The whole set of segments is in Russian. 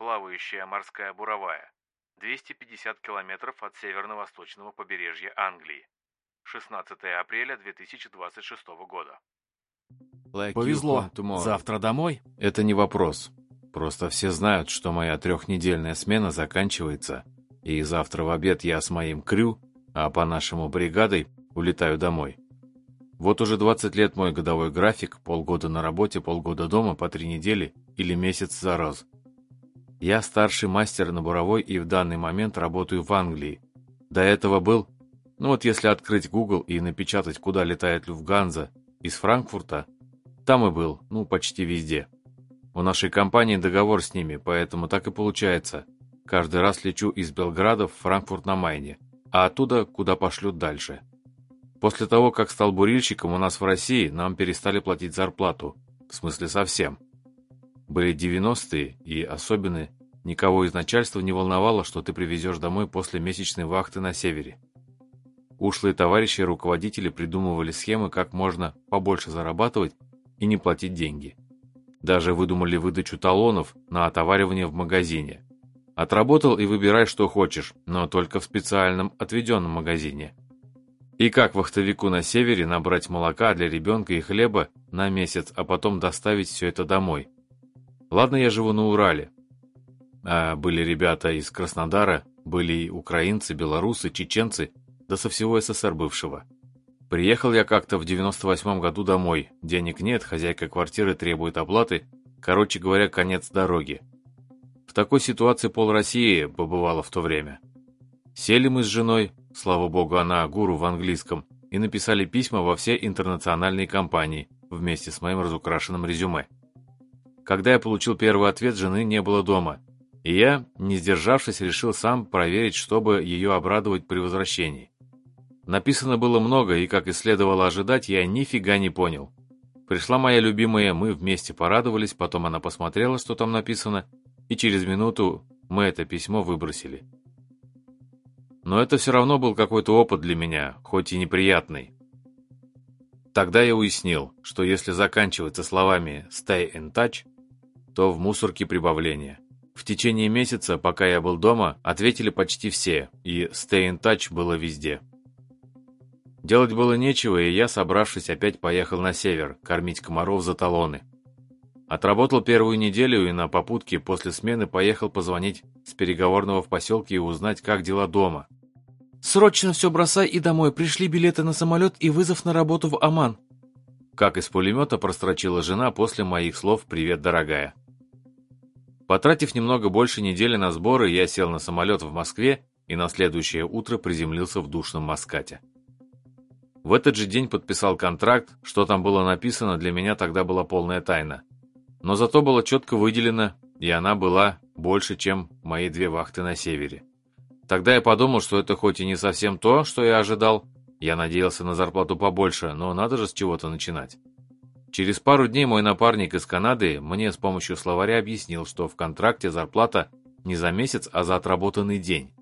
плавающая морская буровая, 250 километров от северно-восточного побережья Англии. 16 апреля 2026 года. Повезло. Завтра домой? Это не вопрос. Просто все знают, что моя трехнедельная смена заканчивается, и завтра в обед я с моим крю, а по-нашему бригадой, улетаю домой. Вот уже 20 лет мой годовой график, полгода на работе, полгода дома, по три недели или месяц за раз. Я старший мастер на буровой и в данный момент работаю в Англии. До этого был, ну вот если открыть Google и напечатать, куда летает Люфтганза из Франкфурта, там и был, ну почти везде. У нашей компании договор с ними, поэтому так и получается. Каждый раз лечу из Белграда в Франкфурт на Майне, а оттуда куда пошлют дальше. После того, как стал бурильщиком у нас в России, нам перестали платить зарплату. В смысле совсем. Были 90-е, и особенно никого из начальства не волновало, что ты привезешь домой после месячной вахты на севере. Ушлые товарищи и руководители придумывали схемы, как можно побольше зарабатывать и не платить деньги. Даже выдумали выдачу талонов на отоваривание в магазине. Отработал и выбирай, что хочешь, но только в специальном отведенном магазине. И как вахтовику на севере набрать молока для ребенка и хлеба на месяц, а потом доставить все это домой – Ладно, я живу на Урале. А были ребята из Краснодара, были и украинцы, белорусы, чеченцы, да со всего СССР бывшего. Приехал я как-то в 98 году домой. Денег нет, хозяйка квартиры требует оплаты. Короче говоря, конец дороги. В такой ситуации пол России побывала в то время. Сели мы с женой, слава богу, она гуру в английском, и написали письма во все интернациональные компании вместе с моим разукрашенным резюме. Когда я получил первый ответ, жены не было дома, и я, не сдержавшись, решил сам проверить, чтобы ее обрадовать при возвращении. Написано было много, и, как и следовало ожидать, я нифига не понял. Пришла моя любимая, мы вместе порадовались, потом она посмотрела, что там написано, и через минуту мы это письмо выбросили. Но это все равно был какой-то опыт для меня, хоть и неприятный. Тогда я уяснил, что если заканчивается словами «stay in touch», то в мусорке прибавление. В течение месяца, пока я был дома, ответили почти все, и stay in touch было везде. Делать было нечего, и я, собравшись, опять поехал на север, кормить комаров за талоны. Отработал первую неделю и на попутке после смены поехал позвонить с переговорного в поселке и узнать, как дела дома. «Срочно все бросай и домой, пришли билеты на самолет и вызов на работу в Оман», как из пулемета прострочила жена после моих слов «Привет, дорогая». Потратив немного больше недели на сборы, я сел на самолет в Москве и на следующее утро приземлился в душном Маскате. В этот же день подписал контракт, что там было написано, для меня тогда была полная тайна. Но зато было четко выделено, и она была больше, чем мои две вахты на севере. Тогда я подумал, что это хоть и не совсем то, что я ожидал, я надеялся на зарплату побольше, но надо же с чего-то начинать. Через пару дней мой напарник из Канады мне с помощью словаря объяснил, что в контракте зарплата не за месяц, а за отработанный день.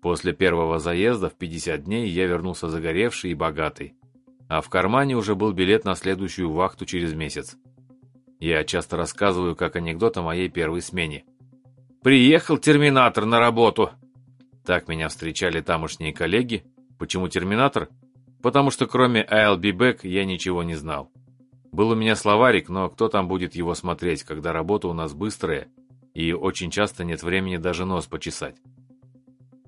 После первого заезда в 50 дней я вернулся загоревший и богатый, а в кармане уже был билет на следующую вахту через месяц. Я часто рассказываю как анекдот о моей первой смене. «Приехал терминатор на работу!» Так меня встречали тамошние коллеги, Почему Терминатор? Потому что кроме I'll be back я ничего не знал. Был у меня словарик, но кто там будет его смотреть, когда работа у нас быстрая, и очень часто нет времени даже нос почесать.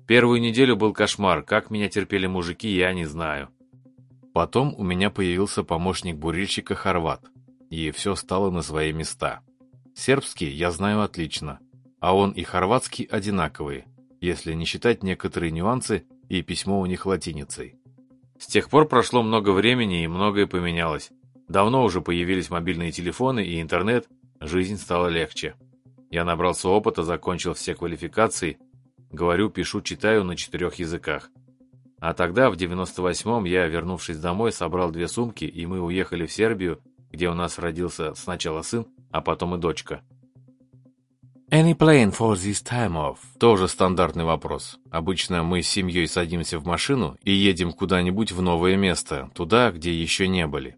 Первую неделю был кошмар, как меня терпели мужики, я не знаю. Потом у меня появился помощник бурильщика Хорват, и все стало на свои места. Сербский я знаю отлично, а он и хорватский одинаковые, если не считать некоторые нюансы, и письмо у них латиницей. С тех пор прошло много времени и многое поменялось. Давно уже появились мобильные телефоны и интернет, жизнь стала легче. Я набрался опыта, закончил все квалификации, говорю, пишу, читаю на четырех языках. А тогда, в 98-м, я, вернувшись домой, собрал две сумки, и мы уехали в Сербию, где у нас родился сначала сын, а потом и дочка. Any plan for this time off? Тоже стандартный вопрос. Обычно мы с семьей садимся в машину и едем куда-нибудь в новое место, туда, где еще не были.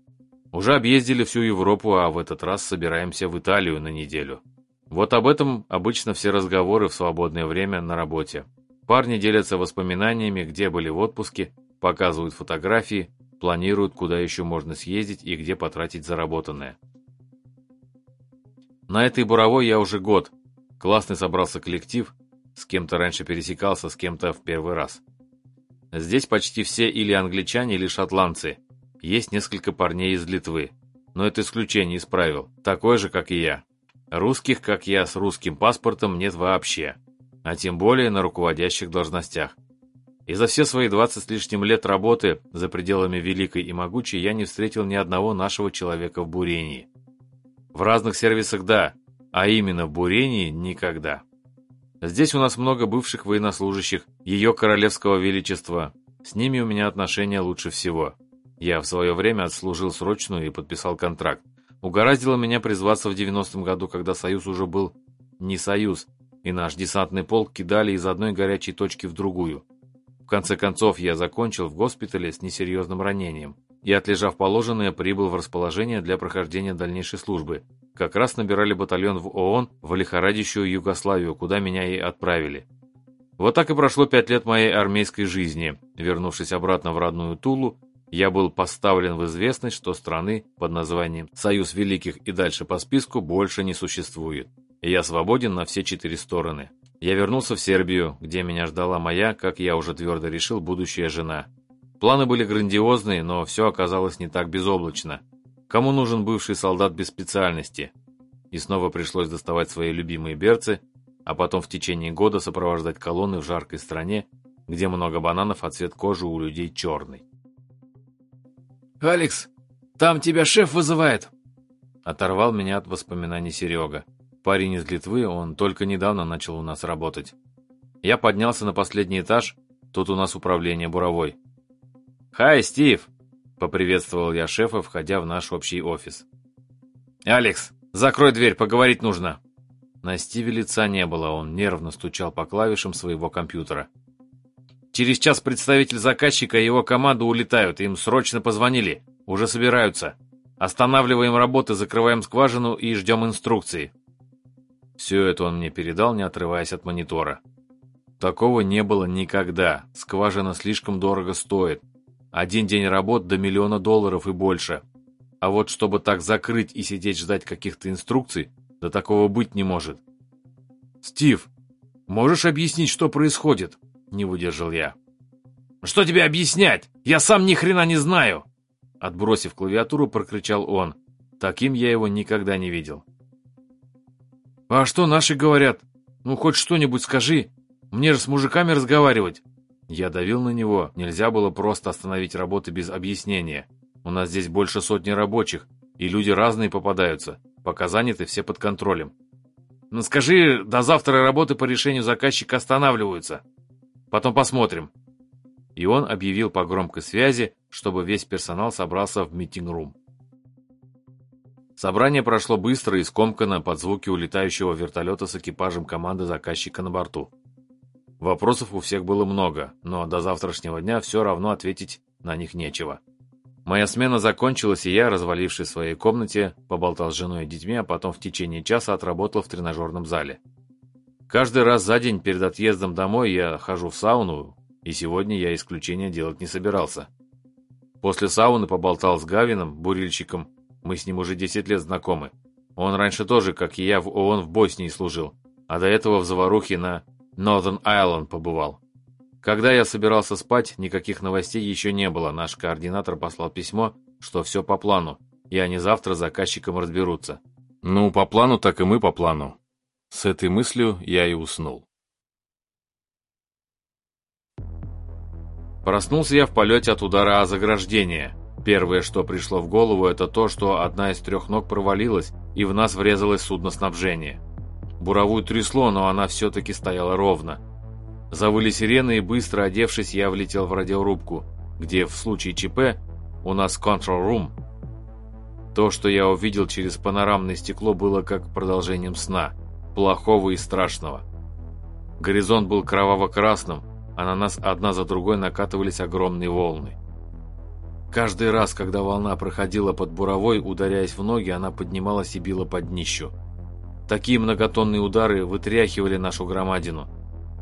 Уже объездили всю Европу, а в этот раз собираемся в Италию на неделю. Вот об этом обычно все разговоры в свободное время на работе. Парни делятся воспоминаниями, где были в отпуске, показывают фотографии, планируют, куда еще можно съездить и где потратить заработанное. На этой буровой я уже год. Классный собрался коллектив, с кем-то раньше пересекался, с кем-то в первый раз. Здесь почти все или англичане, или шотландцы. Есть несколько парней из Литвы. Но это исключение из правил, такой же, как и я. Русских, как я, с русским паспортом нет вообще. А тем более на руководящих должностях. И за все свои 20 с лишним лет работы за пределами Великой и Могучей я не встретил ни одного нашего человека в бурении. В разных сервисах да, а именно в бурении никогда. Здесь у нас много бывших военнослужащих, ее королевского величества. С ними у меня отношения лучше всего. Я в свое время отслужил срочную и подписал контракт. Угораздило меня призваться в 90-м году, когда Союз уже был не Союз, и наш десантный полк кидали из одной горячей точки в другую. В конце концов, я закончил в госпитале с несерьезным ранением и, отлежав положенное, прибыл в расположение для прохождения дальнейшей службы, как раз набирали батальон в ООН в лихорадящую Югославию, куда меня и отправили. Вот так и прошло пять лет моей армейской жизни. Вернувшись обратно в родную Тулу, я был поставлен в известность, что страны под названием «Союз Великих» и дальше по списку больше не существует. Я свободен на все четыре стороны. Я вернулся в Сербию, где меня ждала моя, как я уже твердо решил, будущая жена. Планы были грандиозные, но все оказалось не так безоблачно. Кому нужен бывший солдат без специальности? И снова пришлось доставать свои любимые берцы, а потом в течение года сопровождать колонны в жаркой стране, где много бананов, а цвет кожи у людей черный. «Алекс, там тебя шеф вызывает!» Оторвал меня от воспоминаний Серега. Парень из Литвы, он только недавно начал у нас работать. Я поднялся на последний этаж, тут у нас управление буровой. «Хай, Стив!» Поприветствовал я шефа, входя в наш общий офис. «Алекс, закрой дверь, поговорить нужно!» На Стиве лица не было, он нервно стучал по клавишам своего компьютера. «Через час представитель заказчика и его команда улетают, им срочно позвонили, уже собираются. Останавливаем работы, закрываем скважину и ждем инструкции». Все это он мне передал, не отрываясь от монитора. Такого не было никогда, скважина слишком дорого стоит, один день работ до миллиона долларов и больше. А вот чтобы так закрыть и сидеть ждать каких-то инструкций, да такого быть не может. «Стив, можешь объяснить, что происходит?» – не выдержал я. «Что тебе объяснять? Я сам ни хрена не знаю!» Отбросив клавиатуру, прокричал он. Таким я его никогда не видел. «А что наши говорят? Ну, хоть что-нибудь скажи. Мне же с мужиками разговаривать. Я давил на него, нельзя было просто остановить работы без объяснения. У нас здесь больше сотни рабочих, и люди разные попадаются, пока заняты все под контролем. Ну скажи, до завтра работы по решению заказчика останавливаются. Потом посмотрим. И он объявил по громкой связи, чтобы весь персонал собрался в митинг-рум. Собрание прошло быстро и скомканно под звуки улетающего вертолета с экипажем команды заказчика на борту. Вопросов у всех было много, но до завтрашнего дня все равно ответить на них нечего. Моя смена закончилась, и я, развалившись в своей комнате, поболтал с женой и детьми, а потом в течение часа отработал в тренажерном зале. Каждый раз за день перед отъездом домой я хожу в сауну, и сегодня я исключения делать не собирался. После сауны поболтал с Гавином, бурильщиком, мы с ним уже 10 лет знакомы. Он раньше тоже, как и я, в ООН в Боснии служил, а до этого в заварухе на Northern Island побывал. Когда я собирался спать, никаких новостей еще не было. Наш координатор послал письмо, что все по плану, и они завтра с заказчиком разберутся. Ну, по плану, так и мы по плану. С этой мыслью я и уснул. Проснулся я в полете от удара о заграждение. Первое, что пришло в голову, это то, что одна из трех ног провалилась, и в нас врезалось судно снабжения. Буровую трясло, но она все-таки стояла ровно. Завыли сирены, и быстро одевшись, я влетел в радиорубку, где в случае ЧП у нас control room. То, что я увидел через панорамное стекло, было как продолжением сна, плохого и страшного. Горизонт был кроваво-красным, а на нас одна за другой накатывались огромные волны. Каждый раз, когда волна проходила под буровой, ударяясь в ноги, она поднималась и била под днищу. Такие многотонные удары вытряхивали нашу громадину.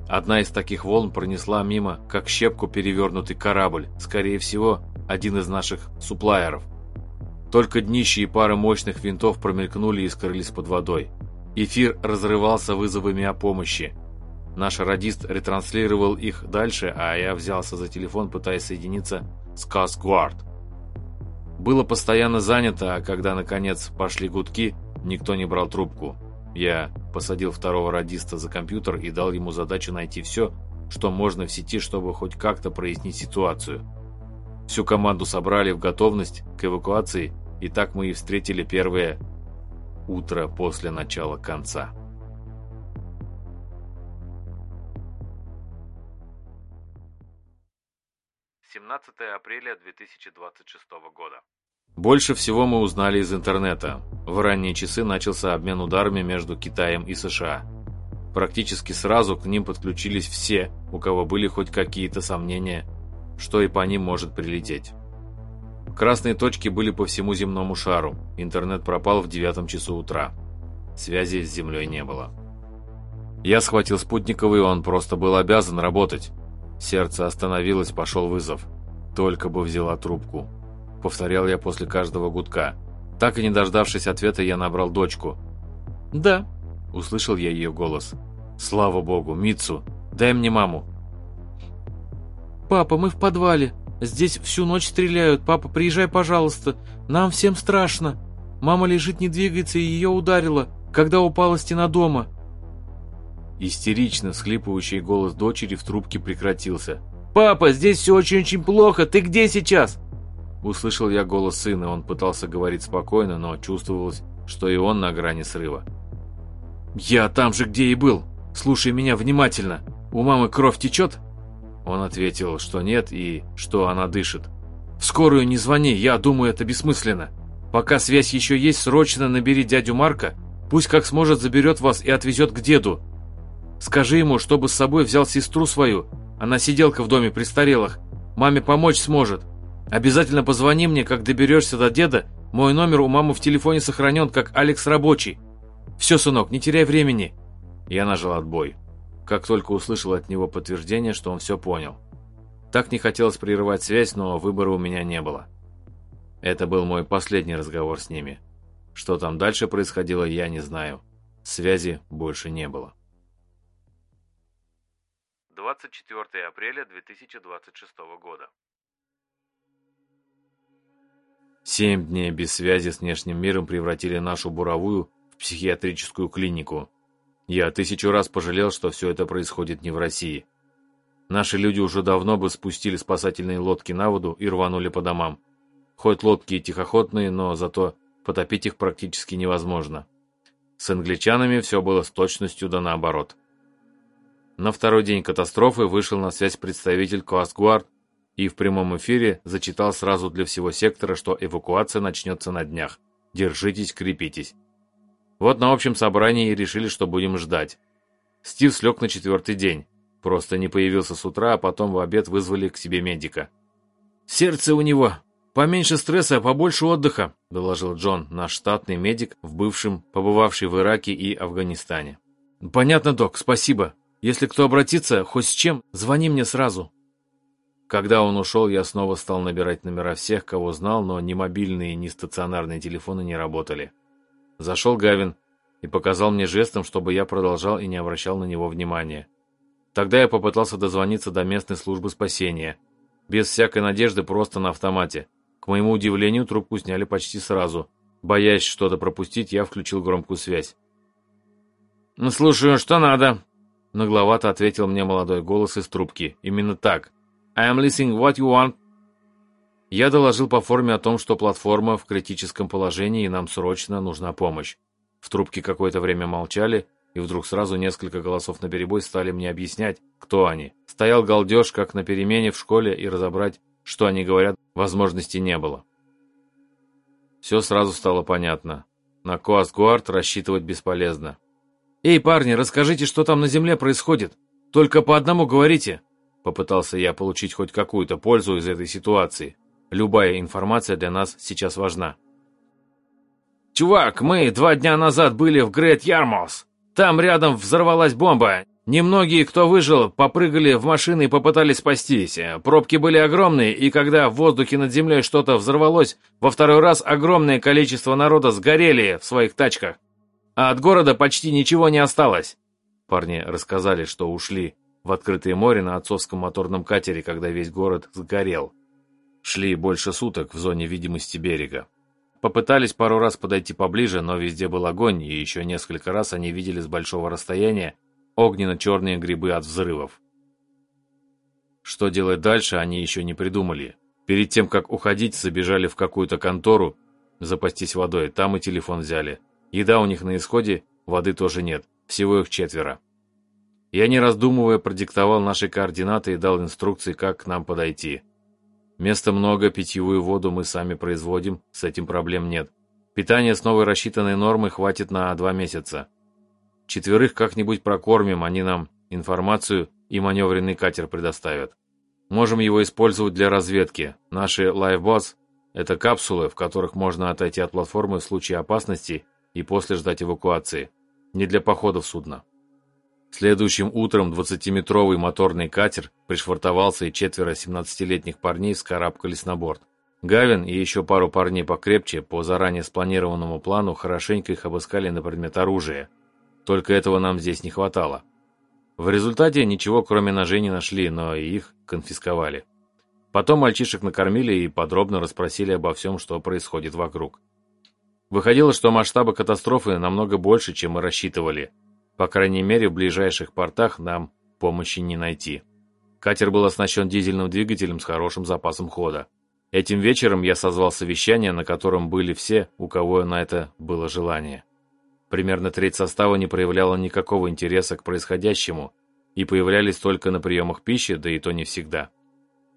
Одна из таких волн пронесла мимо, как щепку перевернутый корабль, скорее всего, один из наших суплайеров. Только днище и пара мощных винтов промелькнули и скрылись под водой. Эфир разрывался вызовами о помощи. Наш радист ретранслировал их дальше, а я взялся за телефон, пытаясь соединиться с Касгуард. Было постоянно занято, а когда, наконец, пошли гудки, никто не брал трубку. Я посадил второго радиста за компьютер и дал ему задачу найти все, что можно в сети, чтобы хоть как-то прояснить ситуацию. Всю команду собрали в готовность к эвакуации, и так мы и встретили первое утро после начала конца. Семнадцатое апреля 2026 года. Больше всего мы узнали из интернета. В ранние часы начался обмен ударами между Китаем и США. Практически сразу к ним подключились все, у кого были хоть какие-то сомнения, что и по ним может прилететь. Красные точки были по всему земному шару. Интернет пропал в девятом часу утра. Связи с Землей не было. Я схватил спутниковый, он просто был обязан работать. Сердце остановилось, пошел вызов. Только бы взяла трубку повторял я после каждого гудка. Так и не дождавшись ответа, я набрал дочку. «Да», — услышал я ее голос. «Слава богу, Мицу, дай мне маму». «Папа, мы в подвале. Здесь всю ночь стреляют. Папа, приезжай, пожалуйста. Нам всем страшно. Мама лежит, не двигается, и ее ударило, когда упала стена дома». Истерично всхлипывающий голос дочери в трубке прекратился. «Папа, здесь все очень-очень плохо. Ты где сейчас?» Услышал я голос сына, он пытался говорить спокойно, но чувствовалось, что и он на грани срыва. «Я там же, где и был. Слушай меня внимательно. У мамы кровь течет?» Он ответил, что нет и что она дышит. «В скорую не звони, я думаю, это бессмысленно. Пока связь еще есть, срочно набери дядю Марка. Пусть как сможет заберет вас и отвезет к деду. Скажи ему, чтобы с собой взял сестру свою. Она сиделка в доме престарелых. Маме помочь сможет. Обязательно позвони мне, как доберешься до деда. Мой номер у мамы в телефоне сохранен, как Алекс Рабочий. Все, сынок, не теряй времени». Я нажал отбой. Как только услышал от него подтверждение, что он все понял. Так не хотелось прерывать связь, но выбора у меня не было. Это был мой последний разговор с ними. Что там дальше происходило, я не знаю. Связи больше не было. 24 апреля 2026 года. Семь дней без связи с внешним миром превратили нашу буровую в психиатрическую клинику. Я тысячу раз пожалел, что все это происходит не в России. Наши люди уже давно бы спустили спасательные лодки на воду и рванули по домам. Хоть лодки и тихоходные, но зато потопить их практически невозможно. С англичанами все было с точностью да наоборот. На второй день катастрофы вышел на связь представитель Коастгуард и в прямом эфире зачитал сразу для всего сектора, что эвакуация начнется на днях. Держитесь, крепитесь. Вот на общем собрании и решили, что будем ждать. Стив слег на четвертый день. Просто не появился с утра, а потом в обед вызвали к себе медика. «Сердце у него. Поменьше стресса, побольше отдыха», – доложил Джон, наш штатный медик, в бывшем, побывавший в Ираке и Афганистане. «Понятно, док, спасибо. Если кто обратится, хоть с чем, звони мне сразу». Когда он ушел, я снова стал набирать номера всех, кого знал, но ни мобильные, ни стационарные телефоны не работали. Зашел Гавин и показал мне жестом, чтобы я продолжал и не обращал на него внимания. Тогда я попытался дозвониться до местной службы спасения. Без всякой надежды, просто на автомате. К моему удивлению, трубку сняли почти сразу. Боясь что-то пропустить, я включил громкую связь. «Ну, «Слушаю, что надо?» Нагловато ответил мне молодой голос из трубки. Именно так. I am listening what you want. Я доложил по форме о том, что платформа в критическом положении и нам срочно нужна помощь. В трубке какое-то время молчали, и вдруг сразу несколько голосов на перебой стали мне объяснять, кто они. Стоял галдеж, как на перемене в школе, и разобрать, что они говорят, возможности не было. Все сразу стало понятно. На Коастгуард рассчитывать бесполезно. «Эй, парни, расскажите, что там на земле происходит. Только по одному говорите», Попытался я получить хоть какую-то пользу из этой ситуации. Любая информация для нас сейчас важна. «Чувак, мы два дня назад были в Грейт Ярмос. Там рядом взорвалась бомба. Немногие, кто выжил, попрыгали в машины и попытались спастись. Пробки были огромные, и когда в воздухе над землей что-то взорвалось, во второй раз огромное количество народа сгорели в своих тачках. А от города почти ничего не осталось. Парни рассказали, что ушли в открытое море на отцовском моторном катере, когда весь город сгорел. Шли больше суток в зоне видимости берега. Попытались пару раз подойти поближе, но везде был огонь, и еще несколько раз они видели с большого расстояния огненно-черные грибы от взрывов. Что делать дальше, они еще не придумали. Перед тем, как уходить, забежали в какую-то контору, запастись водой, там и телефон взяли. Еда у них на исходе, воды тоже нет, всего их четверо. Я, не раздумывая, продиктовал наши координаты и дал инструкции, как к нам подойти. Места много, питьевую воду мы сами производим, с этим проблем нет. Питание с новой рассчитанной нормой хватит на два месяца. Четверых как-нибудь прокормим, они нам информацию и маневренный катер предоставят. Можем его использовать для разведки. Наши лайфботс – это капсулы, в которых можно отойти от платформы в случае опасности и после ждать эвакуации. Не для походов судна. Следующим утром 20-метровый моторный катер пришвартовался и четверо 17-летних парней вскарабкались на борт. Гавин и еще пару парней покрепче по заранее спланированному плану хорошенько их обыскали на предмет оружия. Только этого нам здесь не хватало. В результате ничего кроме ножей не нашли, но и их конфисковали. Потом мальчишек накормили и подробно расспросили обо всем, что происходит вокруг. Выходило, что масштабы катастрофы намного больше, чем мы рассчитывали – по крайней мере, в ближайших портах нам помощи не найти. Катер был оснащен дизельным двигателем с хорошим запасом хода. Этим вечером я созвал совещание, на котором были все, у кого на это было желание. Примерно треть состава не проявляла никакого интереса к происходящему и появлялись только на приемах пищи, да и то не всегда.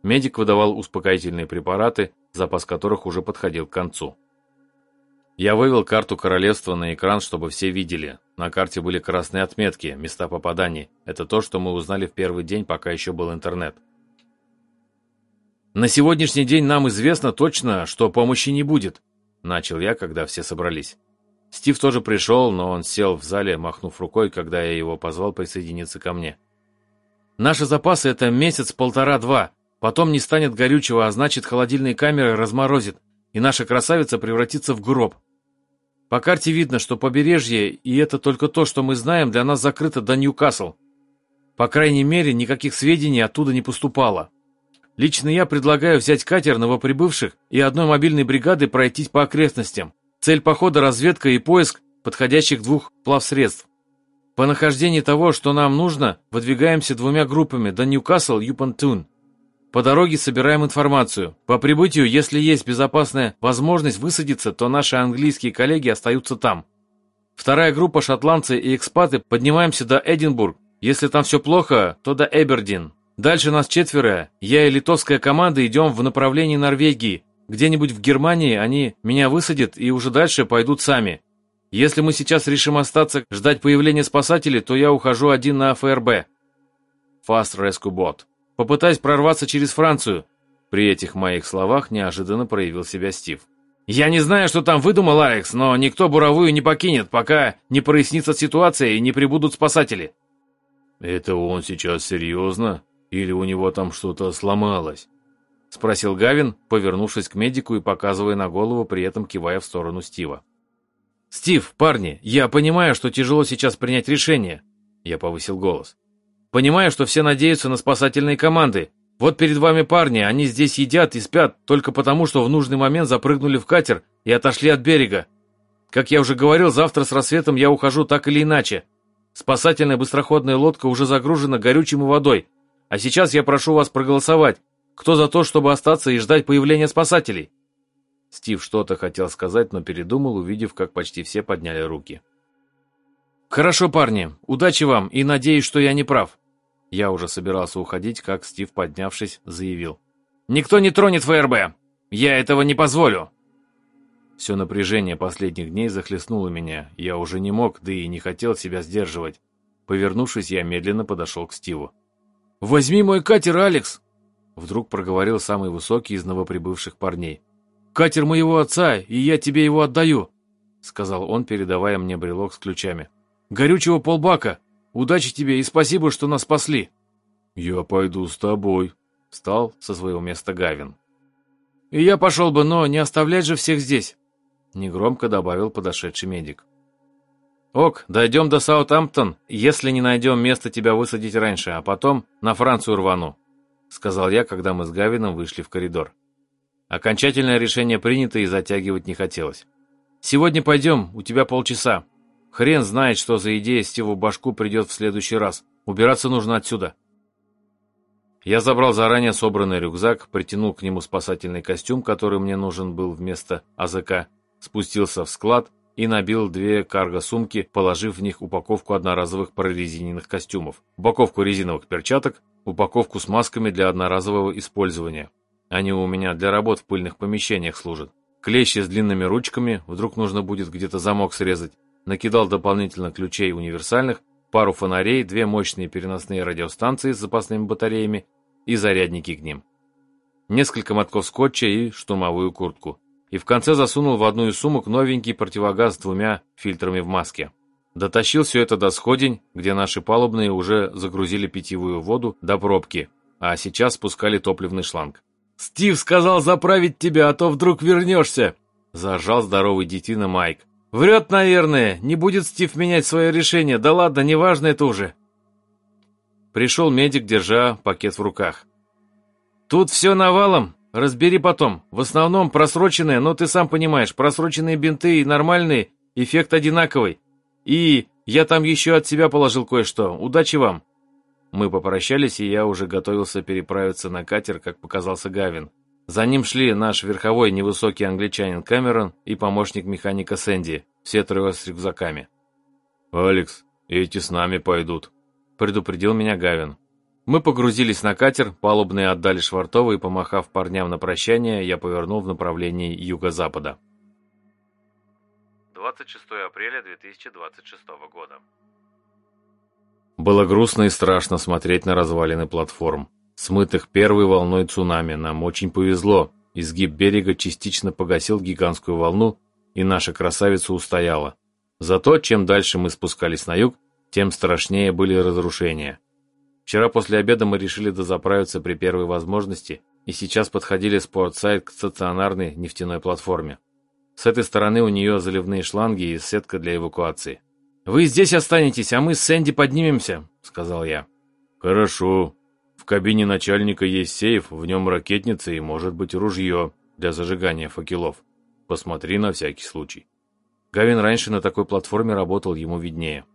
Медик выдавал успокоительные препараты, запас которых уже подходил к концу. Я вывел карту королевства на экран, чтобы все видели. На карте были красные отметки, места попаданий. Это то, что мы узнали в первый день, пока еще был интернет. «На сегодняшний день нам известно точно, что помощи не будет», — начал я, когда все собрались. Стив тоже пришел, но он сел в зале, махнув рукой, когда я его позвал присоединиться ко мне. «Наши запасы — это месяц-полтора-два. Потом не станет горючего, а значит, холодильные камеры разморозит, и наша красавица превратится в гроб. По карте видно, что побережье, и это только то, что мы знаем, для нас закрыто до Ньюкасл. По крайней мере, никаких сведений оттуда не поступало. Лично я предлагаю взять катер новоприбывших и одной мобильной бригады пройтись по окрестностям. Цель похода – разведка и поиск подходящих двух плавсредств. По нахождении того, что нам нужно, выдвигаемся двумя группами до Ньюкасл и Юпантун. По дороге собираем информацию. По прибытию, если есть безопасная возможность высадиться, то наши английские коллеги остаются там. Вторая группа шотландцы и экспаты поднимаемся до Эдинбург. Если там все плохо, то до Эбердин. Дальше нас четверо. Я и литовская команда идем в направлении Норвегии. Где-нибудь в Германии они меня высадят и уже дальше пойдут сами. Если мы сейчас решим остаться, ждать появления спасателей, то я ухожу один на ФРБ. Fast Rescue Bot. Попытаясь прорваться через Францию. При этих моих словах неожиданно проявил себя Стив. «Я не знаю, что там выдумал Алекс, но никто буровую не покинет, пока не прояснится ситуация и не прибудут спасатели». «Это он сейчас серьезно? Или у него там что-то сломалось?» — спросил Гавин, повернувшись к медику и показывая на голову, при этом кивая в сторону Стива. «Стив, парни, я понимаю, что тяжело сейчас принять решение», — я повысил голос. Понимаю, что все надеются на спасательные команды. Вот перед вами парни, они здесь едят и спят только потому, что в нужный момент запрыгнули в катер и отошли от берега. Как я уже говорил, завтра с рассветом я ухожу так или иначе. Спасательная быстроходная лодка уже загружена горючим и водой. А сейчас я прошу вас проголосовать. Кто за то, чтобы остаться и ждать появления спасателей?» Стив что-то хотел сказать, но передумал, увидев, как почти все подняли руки. «Хорошо, парни, удачи вам и надеюсь, что я не прав». Я уже собирался уходить, как Стив, поднявшись, заявил. «Никто не тронет ФРБ! Я этого не позволю!» Все напряжение последних дней захлестнуло меня. Я уже не мог, да и не хотел себя сдерживать. Повернувшись, я медленно подошел к Стиву. «Возьми мой катер, Алекс!» Вдруг проговорил самый высокий из новоприбывших парней. «Катер моего отца, и я тебе его отдаю. сказал он, передавая мне брелок с ключами. «Горючего полбака! Удачи тебе и спасибо, что нас спасли!» «Я пойду с тобой», — встал со своего места Гавин. «И я пошел бы, но не оставлять же всех здесь», — негромко добавил подошедший медик. «Ок, дойдем до Саутамптон, если не найдем места тебя высадить раньше, а потом на Францию рвану», — сказал я, когда мы с Гавином вышли в коридор. Окончательное решение принято и затягивать не хотелось. «Сегодня пойдем, у тебя полчаса. Хрен знает, что за идея Стиву башку придет в следующий раз. Убираться нужно отсюда». Я забрал заранее собранный рюкзак, притянул к нему спасательный костюм, который мне нужен был вместо АЗК, спустился в склад и набил две карго-сумки, положив в них упаковку одноразовых прорезиненных костюмов, упаковку резиновых перчаток, упаковку с масками для одноразового использования. Они у меня для работ в пыльных помещениях служат. Клещи с длинными ручками, вдруг нужно будет где-то замок срезать. Накидал дополнительно ключей универсальных, пару фонарей, две мощные переносные радиостанции с запасными батареями и зарядники к ним. Несколько мотков скотча и штурмовую куртку. И в конце засунул в одну из сумок новенький противогаз с двумя фильтрами в маске. Дотащил все это до сходень, где наши палубные уже загрузили питьевую воду до пробки, а сейчас спускали топливный шланг. «Стив сказал заправить тебя, а то вдруг вернешься!» Заржал здоровый детина Майк. «Врет, наверное. Не будет Стив менять свое решение. Да ладно, неважно это уже». Пришел медик, держа пакет в руках. «Тут все навалом. Разбери потом. В основном просроченные, но ты сам понимаешь, просроченные бинты и нормальные, эффект одинаковый. И я там еще от себя положил кое-что. Удачи вам!» Мы попрощались, и я уже готовился переправиться на катер, как показался Гавин. За ним шли наш верховой невысокий англичанин Кэмерон и помощник механика Сэнди, все трое с рюкзаками. «Алекс, эти с нами пойдут», — предупредил меня Гавин. Мы погрузились на катер, палубные отдали швартовы и, помахав парням на прощание, я повернул в направлении юго-запада. 26 апреля 2026 года. Было грустно и страшно смотреть на развалины платформ. Смытых первой волной цунами нам очень повезло. Изгиб берега частично погасил гигантскую волну, и наша красавица устояла. Зато, чем дальше мы спускались на юг, тем страшнее были разрушения. Вчера после обеда мы решили дозаправиться при первой возможности, и сейчас подходили с портсайд к стационарной нефтяной платформе. С этой стороны у нее заливные шланги и сетка для эвакуации. «Вы здесь останетесь, а мы с Сэнди поднимемся», — сказал я. «Хорошо. Кабине начальника есть сейф, в нем ракетница и, может быть, ружье для зажигания факелов. Посмотри на всякий случай». Гавин раньше на такой платформе работал, ему виднее.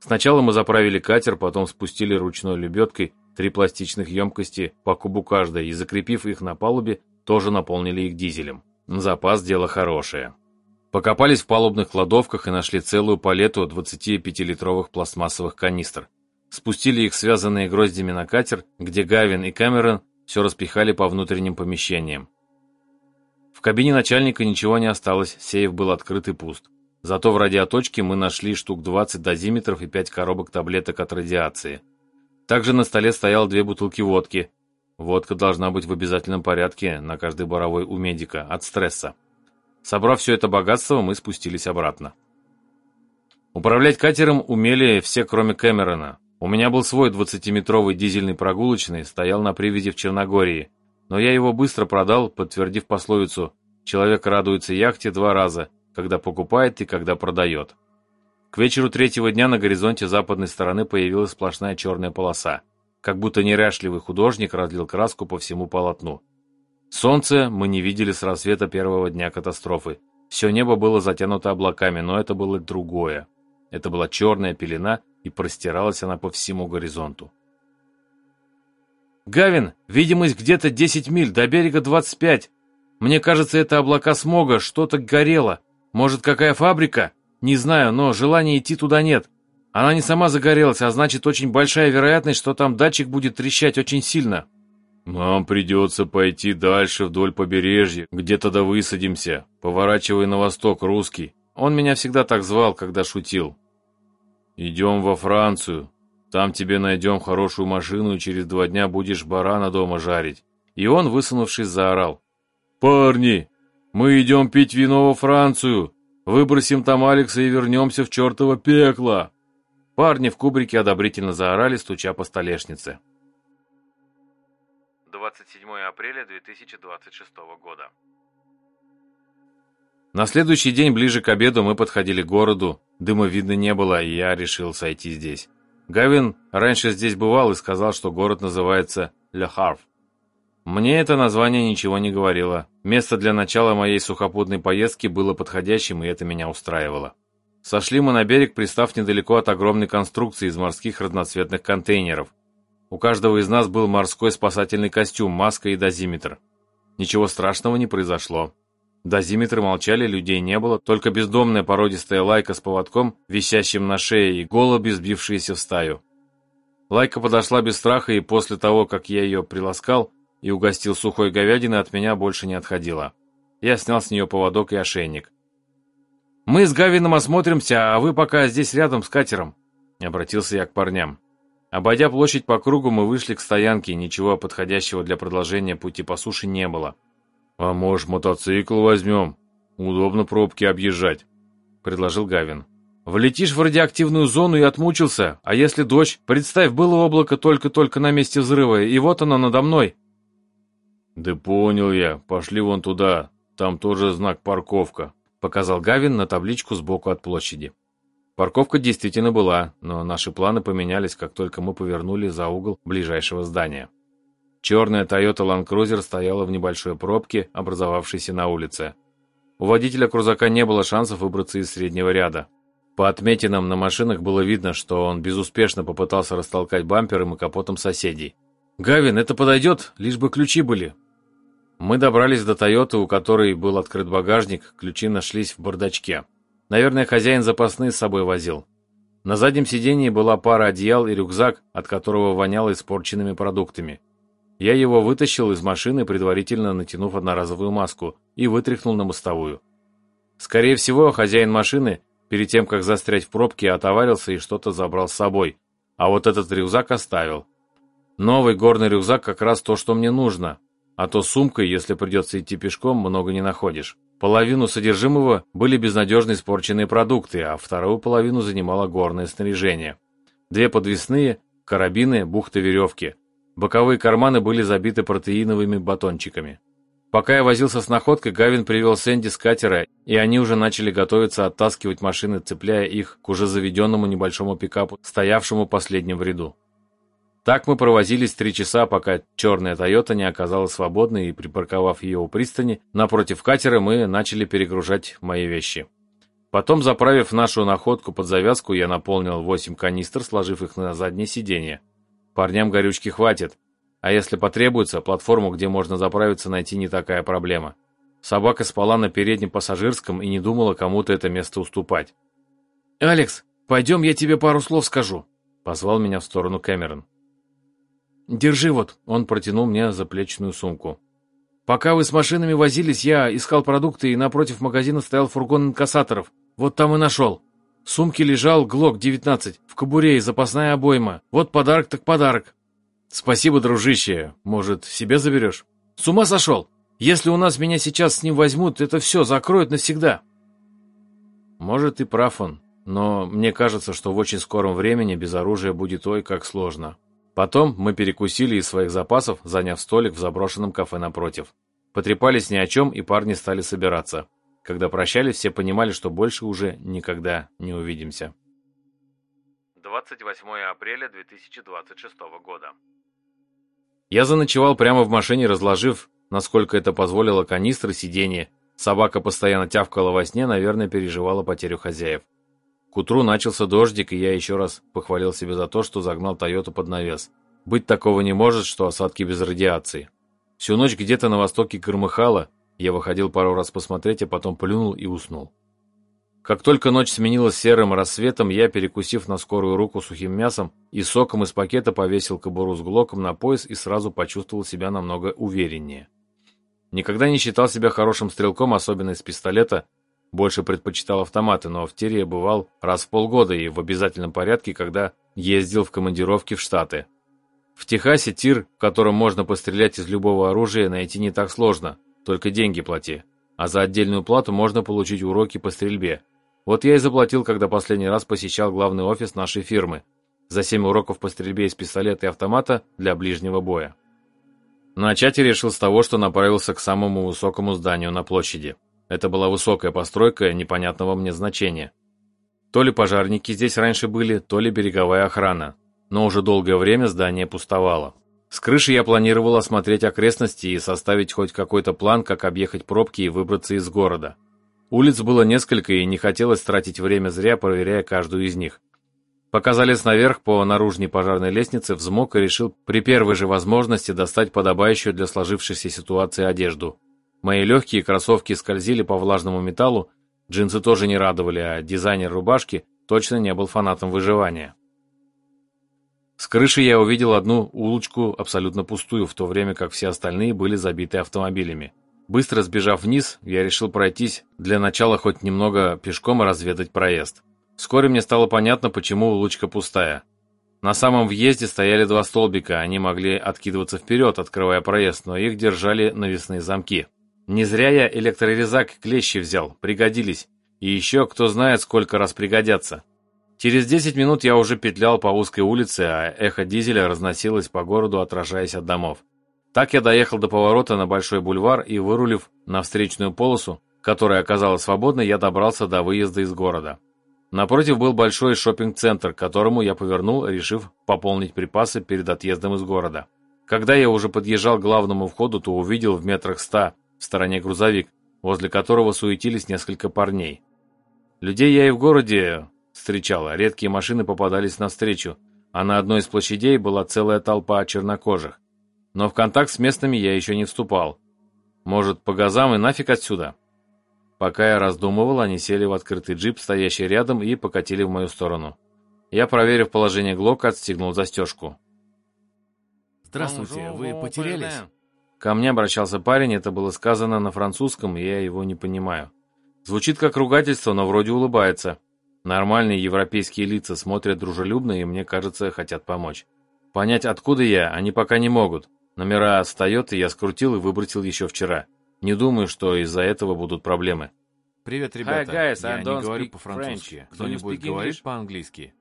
Сначала мы заправили катер, потом спустили ручной лебедкой три пластичных емкости по кубу каждой и, закрепив их на палубе, тоже наполнили их дизелем. Запас – дело хорошее. Покопались в палубных кладовках и нашли целую палету 25-литровых пластмассовых канистр. Спустили их связанные гроздями на катер, где Гавин и Кэмерон все распихали по внутренним помещениям. В кабине начальника ничего не осталось, сейф был открыт и пуст. Зато в радиоточке мы нашли штук 20 дозиметров и 5 коробок таблеток от радиации. Также на столе стояло две бутылки водки. Водка должна быть в обязательном порядке на каждый боровой у медика от стресса. Собрав все это богатство, мы спустились обратно. Управлять катером умели все, кроме Кэмерона. У меня был свой 20-метровый дизельный прогулочный, стоял на привязи в Черногории. Но я его быстро продал, подтвердив пословицу «Человек радуется яхте два раза, когда покупает и когда продает». К вечеру третьего дня на горизонте западной стороны появилась сплошная черная полоса, как будто неряшливый художник разлил краску по всему полотну. Солнце мы не видели с рассвета первого дня катастрофы. Все небо было затянуто облаками, но это было другое. Это была черная пелена, и простиралась она по всему горизонту. «Гавин, видимость где-то 10 миль, до берега 25. Мне кажется, это облака смога, что-то горело. Может, какая фабрика? Не знаю, но желания идти туда нет. Она не сама загорелась, а значит, очень большая вероятность, что там датчик будет трещать очень сильно». «Нам придется пойти дальше вдоль побережья, где-то да высадимся, поворачивая на восток, русский. Он меня всегда так звал, когда шутил. Идем во Францию. Там тебе найдем хорошую машину, и через два дня будешь барана дома жарить». И он, высунувшись, заорал. «Парни, мы идем пить вино во Францию. Выбросим там Алекса и вернемся в чертово пекло!» Парни в кубрике одобрительно заорали, стуча по столешнице. 27 апреля 2026 года. На следующий день, ближе к обеду, мы подходили к городу. Дыма видно не было, и я решил сойти здесь. Гавин раньше здесь бывал и сказал, что город называется Ле Харф. Мне это название ничего не говорило. Место для начала моей сухопутной поездки было подходящим, и это меня устраивало. Сошли мы на берег, пристав недалеко от огромной конструкции из морских разноцветных контейнеров. У каждого из нас был морской спасательный костюм, маска и дозиметр. Ничего страшного не произошло. Дозиметры молчали, людей не было, только бездомная породистая лайка с поводком, висящим на шее, и голуби, сбившиеся в стаю. Лайка подошла без страха, и после того, как я ее приласкал и угостил сухой говядиной, от меня больше не отходила. Я снял с нее поводок и ошейник. «Мы с Гавином осмотримся, а вы пока здесь рядом с катером», — обратился я к парням. Обойдя площадь по кругу, мы вышли к стоянке, ничего подходящего для продолжения пути по суше не было. «А может, мотоцикл возьмем? Удобно пробки объезжать», — предложил Гавин. «Влетишь в радиоактивную зону и отмучился, а если дождь? Представь, было облако только-только на месте взрыва, и вот оно надо мной». «Да понял я, пошли вон туда, там тоже знак «парковка», — показал Гавин на табличку сбоку от площади. Парковка действительно была, но наши планы поменялись, как только мы повернули за угол ближайшего здания. Черная Toyota Land Cruiser стояла в небольшой пробке, образовавшейся на улице. У водителя крузака не было шансов выбраться из среднего ряда. По отметинам на машинах было видно, что он безуспешно попытался растолкать бампером и капотом соседей. «Гавин, это подойдет, лишь бы ключи были». Мы добрались до Тойоты, у которой был открыт багажник, ключи нашлись в бардачке. Наверное, хозяин запасные с собой возил. На заднем сидении была пара одеял и рюкзак, от которого воняло испорченными продуктами. Я его вытащил из машины, предварительно натянув одноразовую маску, и вытряхнул на мостовую. Скорее всего, хозяин машины, перед тем, как застрять в пробке, отоварился и что-то забрал с собой. А вот этот рюкзак оставил. Новый горный рюкзак как раз то, что мне нужно. А то сумкой, если придется идти пешком, много не находишь. Половину содержимого были безнадежно испорченные продукты, а вторую половину занимало горное снаряжение. Две подвесные, карабины, бухты веревки – Боковые карманы были забиты протеиновыми батончиками. Пока я возился с находкой, Гавин привел Сэнди с катера, и они уже начали готовиться оттаскивать машины, цепляя их к уже заведенному небольшому пикапу, стоявшему последним в ряду. Так мы провозились три часа, пока черная «Тойота» не оказалась свободной, и, припарковав ее у пристани, напротив катера мы начали перегружать мои вещи. Потом, заправив нашу находку под завязку, я наполнил восемь канистр, сложив их на заднее сиденье. Парням горючки хватит. А если потребуется, платформу, где можно заправиться, найти не такая проблема. Собака спала на переднем пассажирском и не думала кому-то это место уступать. «Алекс, пойдем, я тебе пару слов скажу», — позвал меня в сторону Кэмерон. «Держи вот», — он протянул мне заплечную сумку. «Пока вы с машинами возились, я искал продукты, и напротив магазина стоял фургон инкассаторов. Вот там и нашел. В сумке лежал ГЛОК-19, в кобуре и запасная обойма. Вот подарок так подарок. Спасибо, дружище. Может, себе заберешь? С ума сошел? Если у нас меня сейчас с ним возьмут, это все закроют навсегда. Может, и прав он. Но мне кажется, что в очень скором времени без оружия будет ой как сложно. Потом мы перекусили из своих запасов, заняв столик в заброшенном кафе напротив. Потрепались ни о чем, и парни стали собираться. Когда прощались, все понимали, что больше уже никогда не увидимся. 28 апреля 2026 года. Я заночевал прямо в машине, разложив, насколько это позволило канистры сиденье. Собака постоянно тявкала во сне, наверное, переживала потерю хозяев. К утру начался дождик, и я еще раз похвалил себя за то, что загнал Тойоту под навес. Быть такого не может, что осадки без радиации. Всю ночь где-то на востоке громыхало, я выходил пару раз посмотреть, а потом плюнул и уснул. Как только ночь сменилась серым рассветом, я, перекусив на скорую руку сухим мясом и соком из пакета, повесил кобуру с глоком на пояс и сразу почувствовал себя намного увереннее. Никогда не считал себя хорошим стрелком, особенно из пистолета, больше предпочитал автоматы, но в тире бывал раз в полгода и в обязательном порядке, когда ездил в командировки в Штаты. В Техасе тир, в котором можно пострелять из любого оружия, найти не так сложно – только деньги плати. а за отдельную плату можно получить уроки по стрельбе. Вот я и заплатил, когда последний раз посещал главный офис нашей фирмы. За 7 уроков по стрельбе из пистолета и автомата для ближнего боя. Начать я решил с того, что направился к самому высокому зданию на площади. Это была высокая постройка непонятного мне значения. То ли пожарники здесь раньше были, то ли береговая охрана. Но уже долгое время здание пустовало. С крыши я планировал осмотреть окрестности и составить хоть какой-то план, как объехать пробки и выбраться из города. Улиц было несколько, и не хотелось тратить время зря, проверяя каждую из них. Показались наверх по наружной пожарной лестнице, взмок и решил при первой же возможности достать подобающую для сложившейся ситуации одежду. Мои легкие кроссовки скользили по влажному металлу, джинсы тоже не радовали, а дизайнер рубашки точно не был фанатом выживания. С крыши я увидел одну улочку абсолютно пустую, в то время как все остальные были забиты автомобилями. Быстро сбежав вниз, я решил пройтись, для начала хоть немного пешком разведать проезд. Вскоре мне стало понятно, почему улочка пустая. На самом въезде стояли два столбика, они могли откидываться вперед, открывая проезд, но их держали навесные замки. Не зря я электрорезак клещи взял, пригодились. И еще кто знает, сколько раз пригодятся. Через 10 минут я уже петлял по узкой улице, а эхо дизеля разносилось по городу, отражаясь от домов. Так я доехал до поворота на Большой бульвар и, вырулив на встречную полосу, которая оказалась свободной, я добрался до выезда из города. Напротив был большой шопинг-центр, к которому я повернул, решив пополнить припасы перед отъездом из города. Когда я уже подъезжал к главному входу, то увидел в метрах ста в стороне грузовик, возле которого суетились несколько парней. Людей я и в городе встречал, а редкие машины попадались навстречу, а на одной из площадей была целая толпа чернокожих. Но в контакт с местными я еще не вступал. Может, по газам и нафиг отсюда? Пока я раздумывал, они сели в открытый джип, стоящий рядом, и покатили в мою сторону. Я, проверив положение Глока, отстегнул застежку. «Здравствуйте, вы потерялись?» Ко мне обращался парень, это было сказано на французском, и я его не понимаю. Звучит как ругательство, но вроде улыбается. Нормальные европейские лица смотрят дружелюбно и, мне кажется, хотят помочь. Понять, откуда я, они пока не могут. Номера отстает, и я скрутил и выбросил еще вчера. Не думаю, что из-за этого будут проблемы. Привет, ребята. Hi, guys, Я не говорю по-французски. Кто-нибудь говорит по-английски?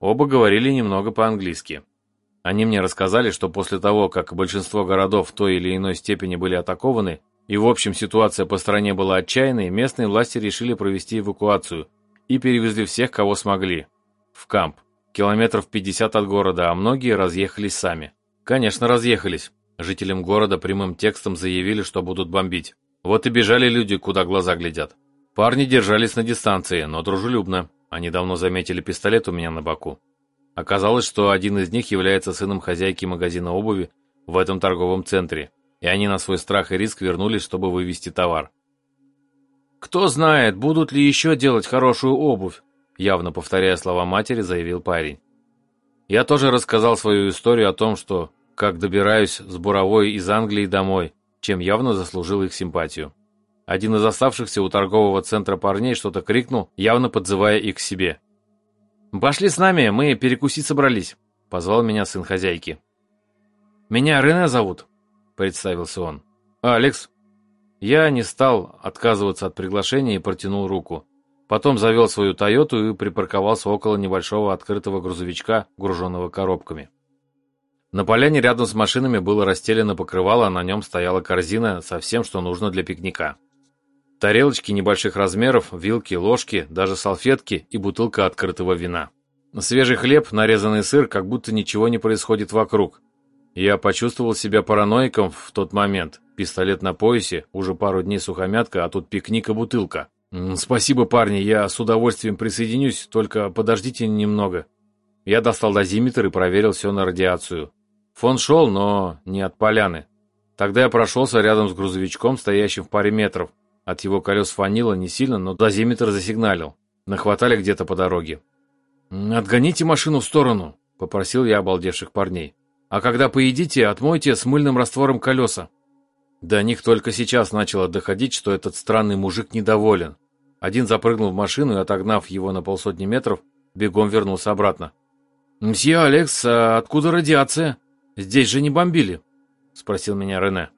Оба говорили немного по-английски. Они мне рассказали, что после того, как большинство городов в той или иной степени были атакованы, и в общем ситуация по стране была отчаянной, местные власти решили провести эвакуацию и перевезли всех, кого смогли. В камп. Километров 50 от города, а многие разъехались сами. Конечно, разъехались. Жителям города прямым текстом заявили, что будут бомбить. Вот и бежали люди, куда глаза глядят. Парни держались на дистанции, но дружелюбно. Они давно заметили пистолет у меня на боку. Оказалось, что один из них является сыном хозяйки магазина обуви в этом торговом центре, и они на свой страх и риск вернулись, чтобы вывести товар. «Кто знает, будут ли еще делать хорошую обувь», явно повторяя слова матери, заявил парень. Я тоже рассказал свою историю о том, что как добираюсь с буровой из Англии домой, чем явно заслужил их симпатию. Один из оставшихся у торгового центра парней что-то крикнул, явно подзывая их к себе. «Пошли с нами, мы перекусить собрались», — позвал меня сын хозяйки. «Меня Рене зовут», — представился он. «Алекс». Я не стал отказываться от приглашения и протянул руку. Потом завел свою «Тойоту» и припарковался около небольшого открытого грузовичка, груженного коробками. На поляне рядом с машинами было расстелено покрывало, а на нем стояла корзина со всем, что нужно для пикника. Тарелочки небольших размеров, вилки, ложки, даже салфетки и бутылка открытого вина. Свежий хлеб, нарезанный сыр, как будто ничего не происходит вокруг. Я почувствовал себя параноиком в тот момент. Пистолет на поясе, уже пару дней сухомятка, а тут пикник и бутылка. «Спасибо, парни, я с удовольствием присоединюсь, только подождите немного». Я достал дозиметр и проверил все на радиацию. Фон шел, но не от поляны. Тогда я прошелся рядом с грузовичком, стоящим в паре метров. От его колес фанило не сильно, но дозиметр засигналил. Нахватали где-то по дороге. «Отгоните машину в сторону», — попросил я обалдевших парней. «А когда поедите, отмойте с мыльным раствором колеса». До них только сейчас начало доходить, что этот странный мужик недоволен. Один запрыгнул в машину и, отогнав его на полсотни метров, бегом вернулся обратно. «Мсье Алекс, а откуда радиация? Здесь же не бомбили?» — спросил меня Рене.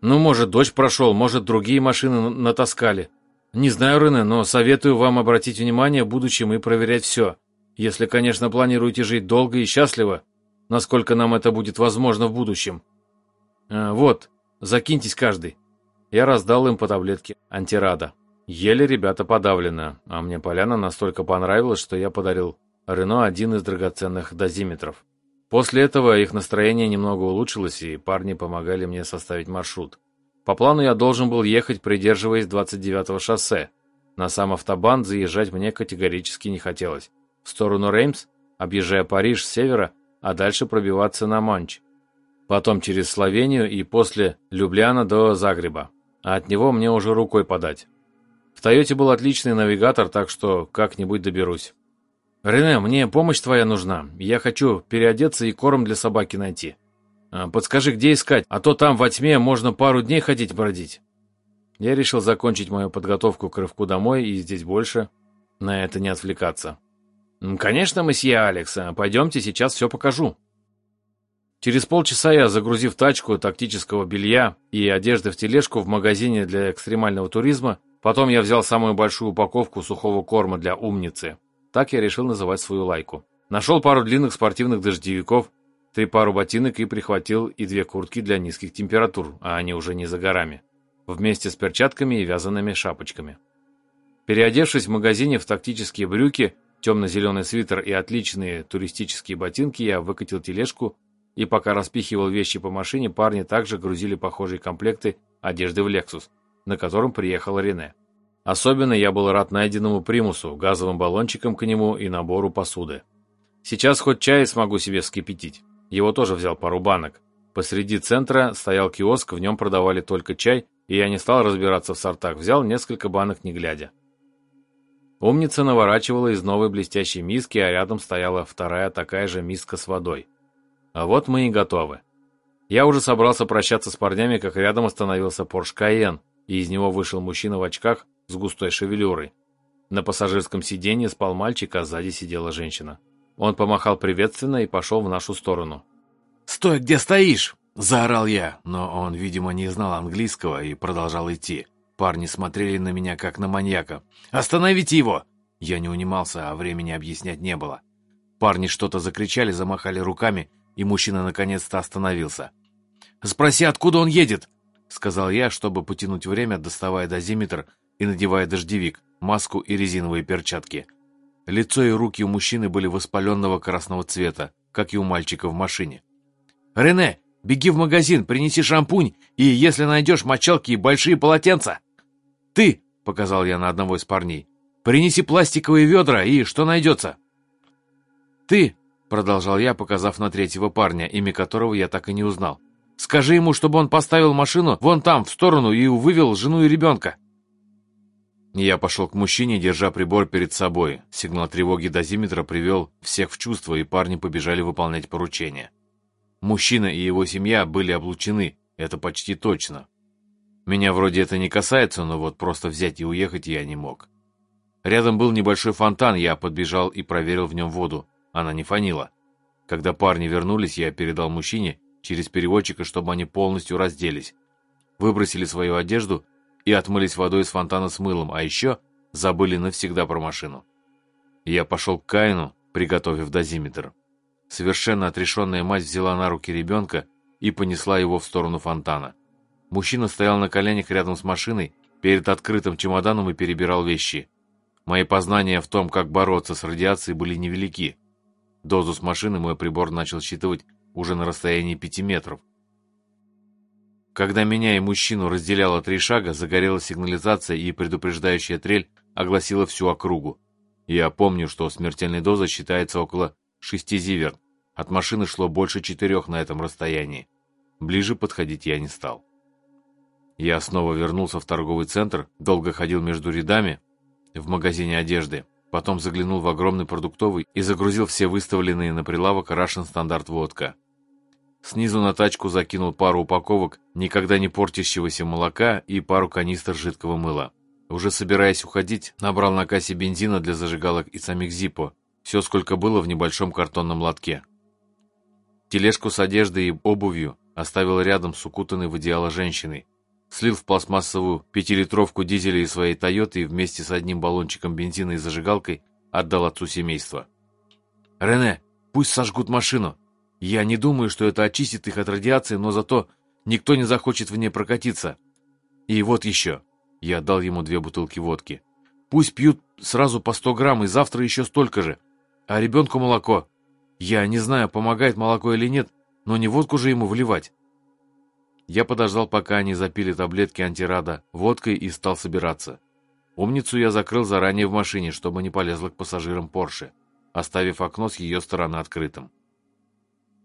Ну, может, дождь прошел, может, другие машины натаскали. Не знаю, Рене, но советую вам обратить внимание в будущем и проверять все. Если, конечно, планируете жить долго и счастливо, насколько нам это будет возможно в будущем. А, вот, закиньтесь каждый. Я раздал им по таблетке антирада. Ели ребята подавленно, а мне поляна настолько понравилась, что я подарил Рено один из драгоценных дозиметров. После этого их настроение немного улучшилось, и парни помогали мне составить маршрут. По плану я должен был ехать, придерживаясь 29-го шоссе. На сам автобан заезжать мне категорически не хотелось. В сторону Реймс, объезжая Париж с севера, а дальше пробиваться на Манч. Потом через Словению и после Любляна до Загреба. А от него мне уже рукой подать. В Тойоте был отличный навигатор, так что как-нибудь доберусь. «Рене, мне помощь твоя нужна. Я хочу переодеться и корм для собаки найти. А, подскажи, где искать, а то там во тьме можно пару дней ходить бродить». Я решил закончить мою подготовку к рывку домой и здесь больше на это не отвлекаться. «Конечно, месье Алекс, а, пойдемте, сейчас все покажу». Через полчаса я, загрузив тачку тактического белья и одежды в тележку в магазине для экстремального туризма, потом я взял самую большую упаковку сухого корма для умницы. Так я решил называть свою лайку. Нашел пару длинных спортивных дождевиков, три пару ботинок и прихватил и две куртки для низких температур, а они уже не за горами, вместе с перчатками и вязаными шапочками. Переодевшись в магазине в тактические брюки, темно-зеленый свитер и отличные туристические ботинки, я выкатил тележку и пока распихивал вещи по машине, парни также грузили похожие комплекты одежды в «Лексус», на котором приехал Рене. Особенно я был рад найденному примусу, газовым баллончикам к нему и набору посуды. Сейчас хоть чай смогу себе вскипятить. Его тоже взял пару банок. Посреди центра стоял киоск, в нем продавали только чай, и я не стал разбираться в сортах, взял несколько банок не глядя. Умница наворачивала из новой блестящей миски, а рядом стояла вторая такая же миска с водой. А вот мы и готовы. Я уже собрался прощаться с парнями, как рядом остановился Порш Каен, и из него вышел мужчина в очках с густой шевелюрой. На пассажирском сиденье спал мальчик, а сзади сидела женщина. Он помахал приветственно и пошел в нашу сторону. «Стой, где стоишь!» – заорал я, но он, видимо, не знал английского и продолжал идти. Парни смотрели на меня, как на маньяка. «Остановите его!» Я не унимался, а времени объяснять не было. Парни что-то закричали, замахали руками, и мужчина наконец-то остановился. «Спроси, откуда он едет?» — сказал я, чтобы потянуть время, доставая дозиметр и надевая дождевик, маску и резиновые перчатки. Лицо и руки у мужчины были воспаленного красного цвета, как и у мальчика в машине. «Рене, беги в магазин, принеси шампунь и, если найдешь, мочалки и большие полотенца!» «Ты!» — показал я на одного из парней. «Принеси пластиковые ведра и что найдется?» «Ты!» — продолжал я, показав на третьего парня, имя которого я так и не узнал. «Скажи ему, чтобы он поставил машину вон там, в сторону, и вывел жену и ребенка!» Я пошел к мужчине, держа прибор перед собой. Сигнал тревоги дозиметра привел всех в чувство, и парни побежали выполнять поручение. Мужчина и его семья были облучены, это почти точно. Меня вроде это не касается, но вот просто взять и уехать я не мог. Рядом был небольшой фонтан, я подбежал и проверил в нем воду. Она не фанила. Когда парни вернулись, я передал мужчине через переводчика, чтобы они полностью разделись. Выбросили свою одежду и отмылись водой из фонтана с мылом, а еще забыли навсегда про машину. Я пошел к Каину, приготовив дозиметр. Совершенно отрешенная мать взяла на руки ребенка и понесла его в сторону фонтана. Мужчина стоял на коленях рядом с машиной, перед открытым чемоданом и перебирал вещи. Мои познания в том, как бороться с радиацией, были невелики. Дозу с машины мой прибор начал считывать уже на расстоянии пяти метров. Когда меня и мужчину разделяло три шага, загорелась сигнализация и предупреждающая трель огласила всю округу. Я помню, что смертельная доза считается около шести зиверт. От машины шло больше четырех на этом расстоянии. Ближе подходить я не стал. Я снова вернулся в торговый центр, долго ходил между рядами в магазине одежды, потом заглянул в огромный продуктовый и загрузил все выставленные на прилавок Russian стандарт водка. Снизу на тачку закинул пару упаковок никогда не портящегося молока и пару канистр жидкого мыла. Уже собираясь уходить, набрал на кассе бензина для зажигалок и самих Зиппо. Все, сколько было в небольшом картонном лотке. Тележку с одеждой и обувью оставил рядом с укутанной в одеяло женщиной, слил в пластмассовую пятилитровку дизеля из своей «Тойоты» и вместе с одним баллончиком бензина и зажигалкой отдал отцу семейства. «Рене, пусть сожгут машину. Я не думаю, что это очистит их от радиации, но зато никто не захочет в ней прокатиться. И вот еще». Я отдал ему две бутылки водки. «Пусть пьют сразу по 100 грамм, и завтра еще столько же. А ребенку молоко. Я не знаю, помогает молоко или нет, но не водку же ему вливать». Я подождал, пока они запили таблетки антирада водкой и стал собираться. Умницу я закрыл заранее в машине, чтобы не полезла к пассажирам Порше, оставив окно с ее стороны открытым.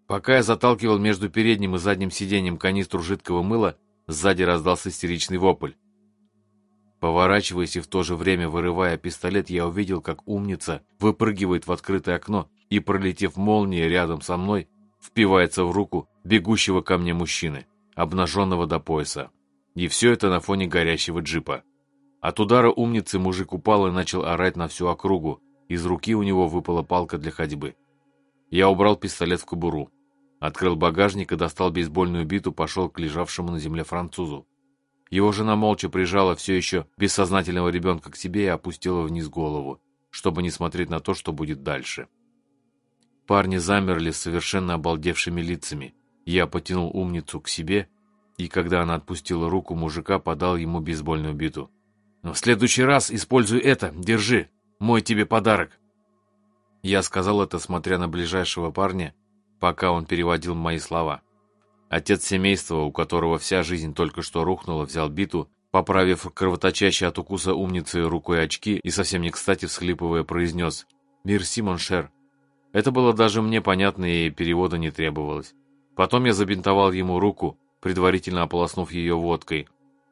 Пока я заталкивал между передним и задним сиденьем канистру жидкого мыла, сзади раздался истеричный вопль. Поворачиваясь и в то же время вырывая пистолет, я увидел, как умница выпрыгивает в открытое окно и, пролетев молнией рядом со мной, впивается в руку бегущего ко мне мужчины обнаженного до пояса. И все это на фоне горящего джипа. От удара умницы мужик упал и начал орать на всю округу. Из руки у него выпала палка для ходьбы. Я убрал пистолет в кобуру. Открыл багажник и достал бейсбольную биту, пошел к лежавшему на земле французу. Его жена молча прижала все еще бессознательного ребенка к себе и опустила вниз голову, чтобы не смотреть на то, что будет дальше. Парни замерли с совершенно обалдевшими лицами. Я потянул умницу к себе, и когда она отпустила руку мужика, подал ему бейсбольную биту. «Но «В следующий раз используй это, держи, мой тебе подарок!» Я сказал это, смотря на ближайшего парня, пока он переводил мои слова. Отец семейства, у которого вся жизнь только что рухнула, взял биту, поправив кровоточащий от укуса умницы рукой очки и совсем не кстати всхлипывая произнес «Мир Симон Шер». Это было даже мне понятно и перевода не требовалось. Потом я забинтовал ему руку, предварительно ополоснув ее водкой.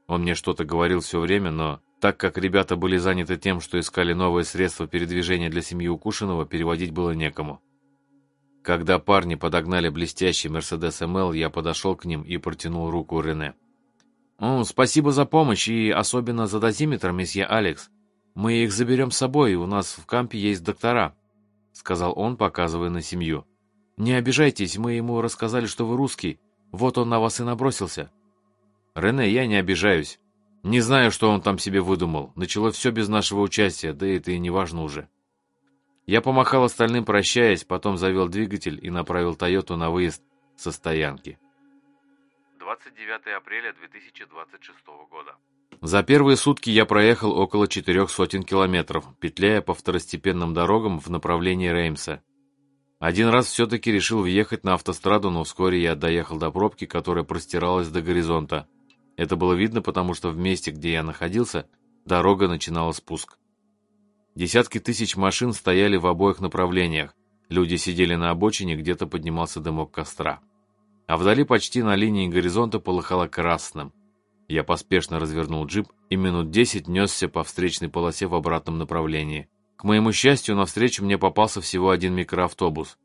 Он мне что-то говорил все время, но так как ребята были заняты тем, что искали новые средства передвижения для семьи Укушинова, переводить было некому. Когда парни подогнали блестящий Мерседес МЛ, я подошел к ним и протянул руку Рене. «О, спасибо за помощь и особенно за дозиметр, месье Алекс. Мы их заберем с собой, у нас в кампе есть доктора», — сказал он, показывая на семью. «Не обижайтесь, мы ему рассказали, что вы русский. Вот он на вас и набросился». «Рене, я не обижаюсь. Не знаю, что он там себе выдумал. Началось все без нашего участия, да это и не важно уже». Я помахал остальным, прощаясь, потом завел двигатель и направил «Тойоту» на выезд со стоянки. 29 апреля 2026 года. За первые сутки я проехал около четырех сотен километров, петляя по второстепенным дорогам в направлении Реймса. Один раз все-таки решил въехать на автостраду, но вскоре я доехал до пробки, которая простиралась до горизонта. Это было видно, потому что в месте, где я находился, дорога начинала спуск. Десятки тысяч машин стояли в обоих направлениях. Люди сидели на обочине, где-то поднимался дымок костра. А вдали почти на линии горизонта полыхало красным. Я поспешно развернул джип и минут десять несся по встречной полосе в обратном направлении. К моему счастью, навстречу мне попался всего один микроавтобус.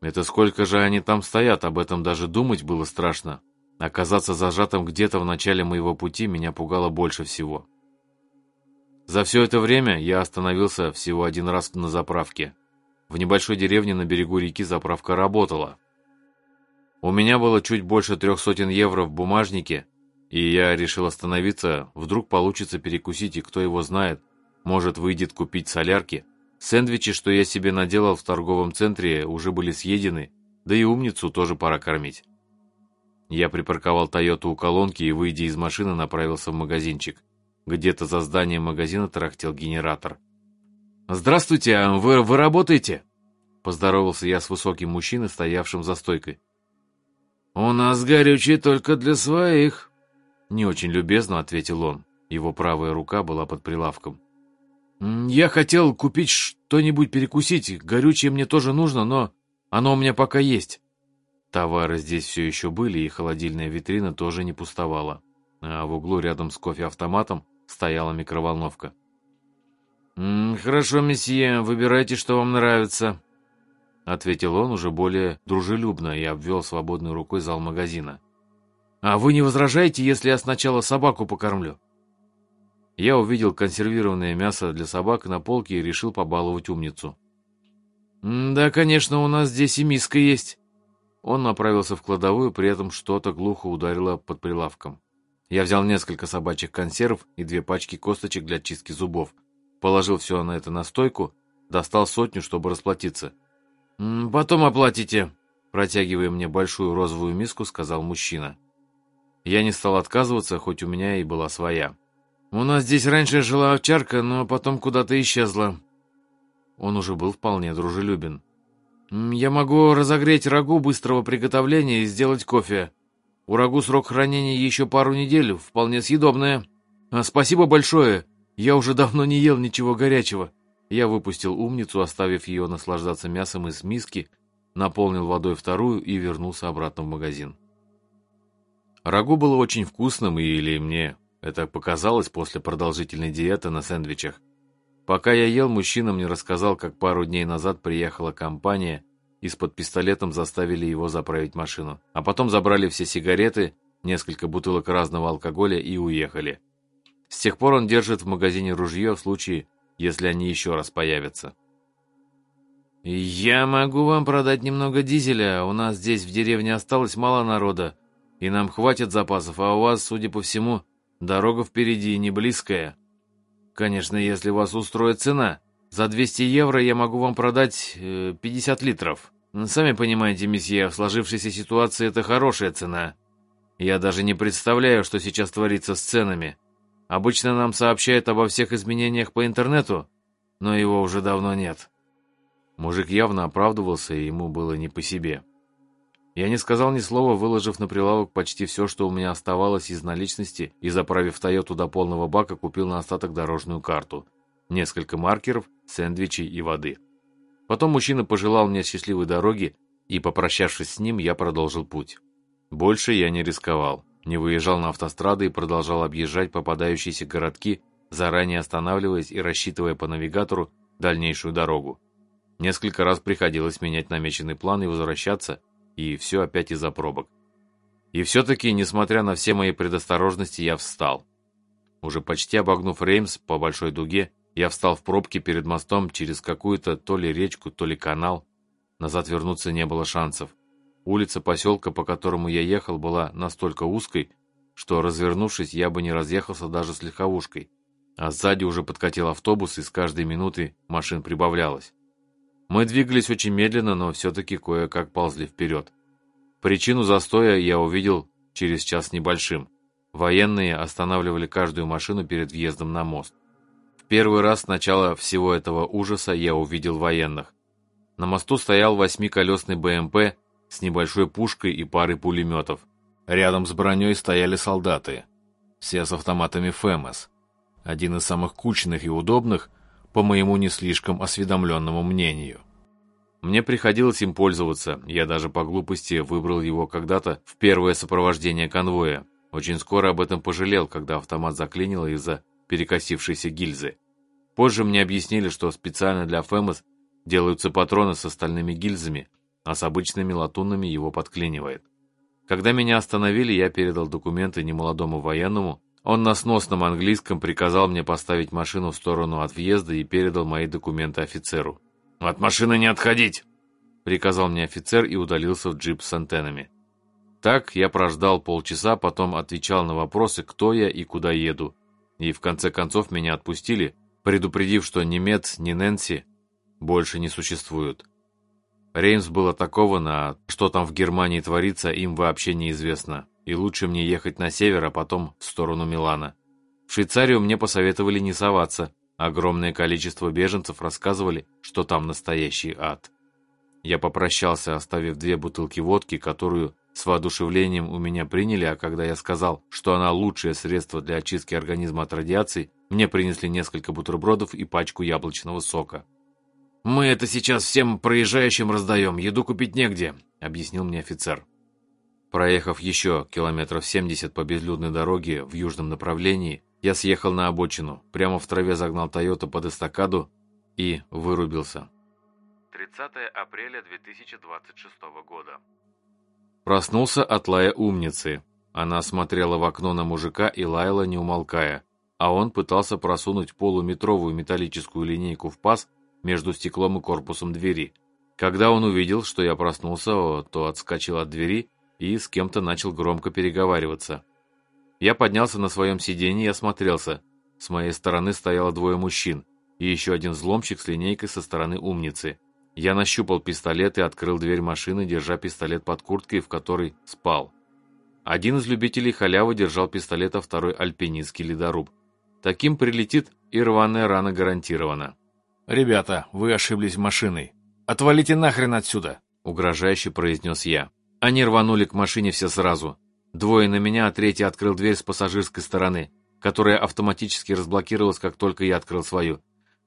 Это сколько же они там стоят, об этом даже думать было страшно. Оказаться зажатым где-то в начале моего пути меня пугало больше всего. За все это время я остановился всего один раз на заправке. В небольшой деревне на берегу реки заправка работала. У меня было чуть больше трех сотен евро в бумажнике, и я решил остановиться, вдруг получится перекусить, и кто его знает, может, выйдет купить солярки? Сэндвичи, что я себе наделал в торговом центре, уже были съедены, да и умницу тоже пора кормить. Я припарковал Тойоту у колонки и, выйдя из машины, направился в магазинчик. Где-то за зданием магазина тарахтел генератор. «Здравствуйте, а вы, вы работаете?» Поздоровался я с высоким мужчиной, стоявшим за стойкой. «У нас горючее только для своих», — не очень любезно ответил он. Его правая рука была под прилавком. «Я хотел купить что-нибудь перекусить. Горючее мне тоже нужно, но оно у меня пока есть». Товары здесь все еще были, и холодильная витрина тоже не пустовала. А в углу рядом с кофеавтоматом стояла микроволновка. «Хорошо, месье, выбирайте, что вам нравится», — ответил он уже более дружелюбно и обвел свободной рукой зал магазина. «А вы не возражаете, если я сначала собаку покормлю?» Я увидел консервированное мясо для собак на полке и решил побаловать умницу. «Да, конечно, у нас здесь и миска есть». Он направился в кладовую, при этом что-то глухо ударило под прилавком. Я взял несколько собачьих консервов и две пачки косточек для чистки зубов. Положил все на это на стойку, достал сотню, чтобы расплатиться. «Потом оплатите», — протягивая мне большую розовую миску, сказал мужчина. Я не стал отказываться, хоть у меня и была своя. «У нас здесь раньше жила овчарка, но потом куда-то исчезла». Он уже был вполне дружелюбен. «Я могу разогреть рагу быстрого приготовления и сделать кофе. У рагу срок хранения еще пару недель, вполне съедобное. А, спасибо большое, я уже давно не ел ничего горячего». Я выпустил умницу, оставив ее наслаждаться мясом из миски, наполнил водой вторую и вернулся обратно в магазин. Рагу было очень вкусным, или мне это показалось после продолжительной диеты на сэндвичах. Пока я ел, мужчина мне рассказал, как пару дней назад приехала компания и с под пистолетом заставили его заправить машину. А потом забрали все сигареты, несколько бутылок разного алкоголя и уехали. С тех пор он держит в магазине ружье в случае, если они еще раз появятся. «Я могу вам продать немного дизеля, у нас здесь в деревне осталось мало народа, и нам хватит запасов, а у вас, судя по всему, дорога впереди не близкая», Конечно, если вас устроит цена. За 200 евро я могу вам продать э, 50 литров. Сами понимаете, месье, в сложившейся ситуации это хорошая цена. Я даже не представляю, что сейчас творится с ценами. Обычно нам сообщают обо всех изменениях по интернету, но его уже давно нет. Мужик явно оправдывался, и ему было не по себе. Я не сказал ни слова, выложив на прилавок почти все, что у меня оставалось из наличности, и, заправив Тойоту до полного бака, купил на остаток дорожную карту, несколько маркеров, сэндвичей и воды. Потом мужчина пожелал мне счастливой дороги, и, попрощавшись с ним, я продолжил путь. Больше я не рисковал, не выезжал на автострады и продолжал объезжать попадающиеся городки, заранее останавливаясь и рассчитывая по навигатору дальнейшую дорогу. Несколько раз приходилось менять намеченный план и возвращаться, и все опять из-за пробок. И все-таки, несмотря на все мои предосторожности, я встал. Уже почти обогнув Реймс по большой дуге, я встал в пробке перед мостом через какую-то то ли речку, то ли канал. Назад вернуться не было шансов. Улица поселка, по которому я ехал, была настолько узкой, что, развернувшись, я бы не разъехался даже с легковушкой. А сзади уже подкатил автобус, и с каждой минуты машин прибавлялось. Мы двигались очень медленно, но все-таки кое-как ползли вперед. Причину застоя я увидел через час небольшим. Военные останавливали каждую машину перед въездом на мост. В первый раз с начала всего этого ужаса я увидел военных. На мосту стоял восьмиколесный БМП с небольшой пушкой и парой пулеметов. Рядом с броней стояли солдаты. Все с автоматами ФЭМС. Один из самых кучных и удобных, по моему не слишком осведомленному мнению. Мне приходилось им пользоваться, я даже по глупости выбрал его когда-то в первое сопровождение конвоя. Очень скоро об этом пожалел, когда автомат заклинило из-за перекосившейся гильзы. Позже мне объяснили, что специально для ФЭМОС делаются патроны с остальными гильзами, а с обычными латунными его подклинивает. Когда меня остановили, я передал документы немолодому военному, он на сносном английском приказал мне поставить машину в сторону от въезда и передал мои документы офицеру. «От машины не отходить!» Приказал мне офицер и удалился в джип с антеннами. Так я прождал полчаса, потом отвечал на вопросы, кто я и куда еду. И в конце концов меня отпустили, предупредив, что ни Мед, ни Нэнси больше не существуют. Реймс был атакован, а что там в Германии творится, им вообще неизвестно и лучше мне ехать на север, а потом в сторону Милана. В Швейцарию мне посоветовали не соваться. Огромное количество беженцев рассказывали, что там настоящий ад. Я попрощался, оставив две бутылки водки, которую с воодушевлением у меня приняли, а когда я сказал, что она лучшее средство для очистки организма от радиации, мне принесли несколько бутербродов и пачку яблочного сока. «Мы это сейчас всем проезжающим раздаем, еду купить негде», — объяснил мне офицер. Проехав еще километров 70 по безлюдной дороге в южном направлении, я съехал на обочину, прямо в траве загнал Тойоту под эстакаду и вырубился. 30 апреля 2026 года. Проснулся от лая умницы. Она смотрела в окно на мужика и лаяла, не умолкая, а он пытался просунуть полуметровую металлическую линейку в паз между стеклом и корпусом двери. Когда он увидел, что я проснулся, то отскочил от двери и с кем-то начал громко переговариваться. Я поднялся на своем сиденье и осмотрелся. С моей стороны стояло двое мужчин и еще один взломщик с линейкой со стороны умницы. Я нащупал пистолет и открыл дверь машины, держа пистолет под курткой, в которой спал. Один из любителей халявы держал пистолет, а второй альпинистский ледоруб. Таким прилетит и рваная рана гарантирована. «Ребята, вы ошиблись машиной. Отвалите нахрен отсюда!» — угрожающе произнес я. Они рванули к машине все сразу. Двое на меня, а третий открыл дверь с пассажирской стороны, которая автоматически разблокировалась, как только я открыл свою.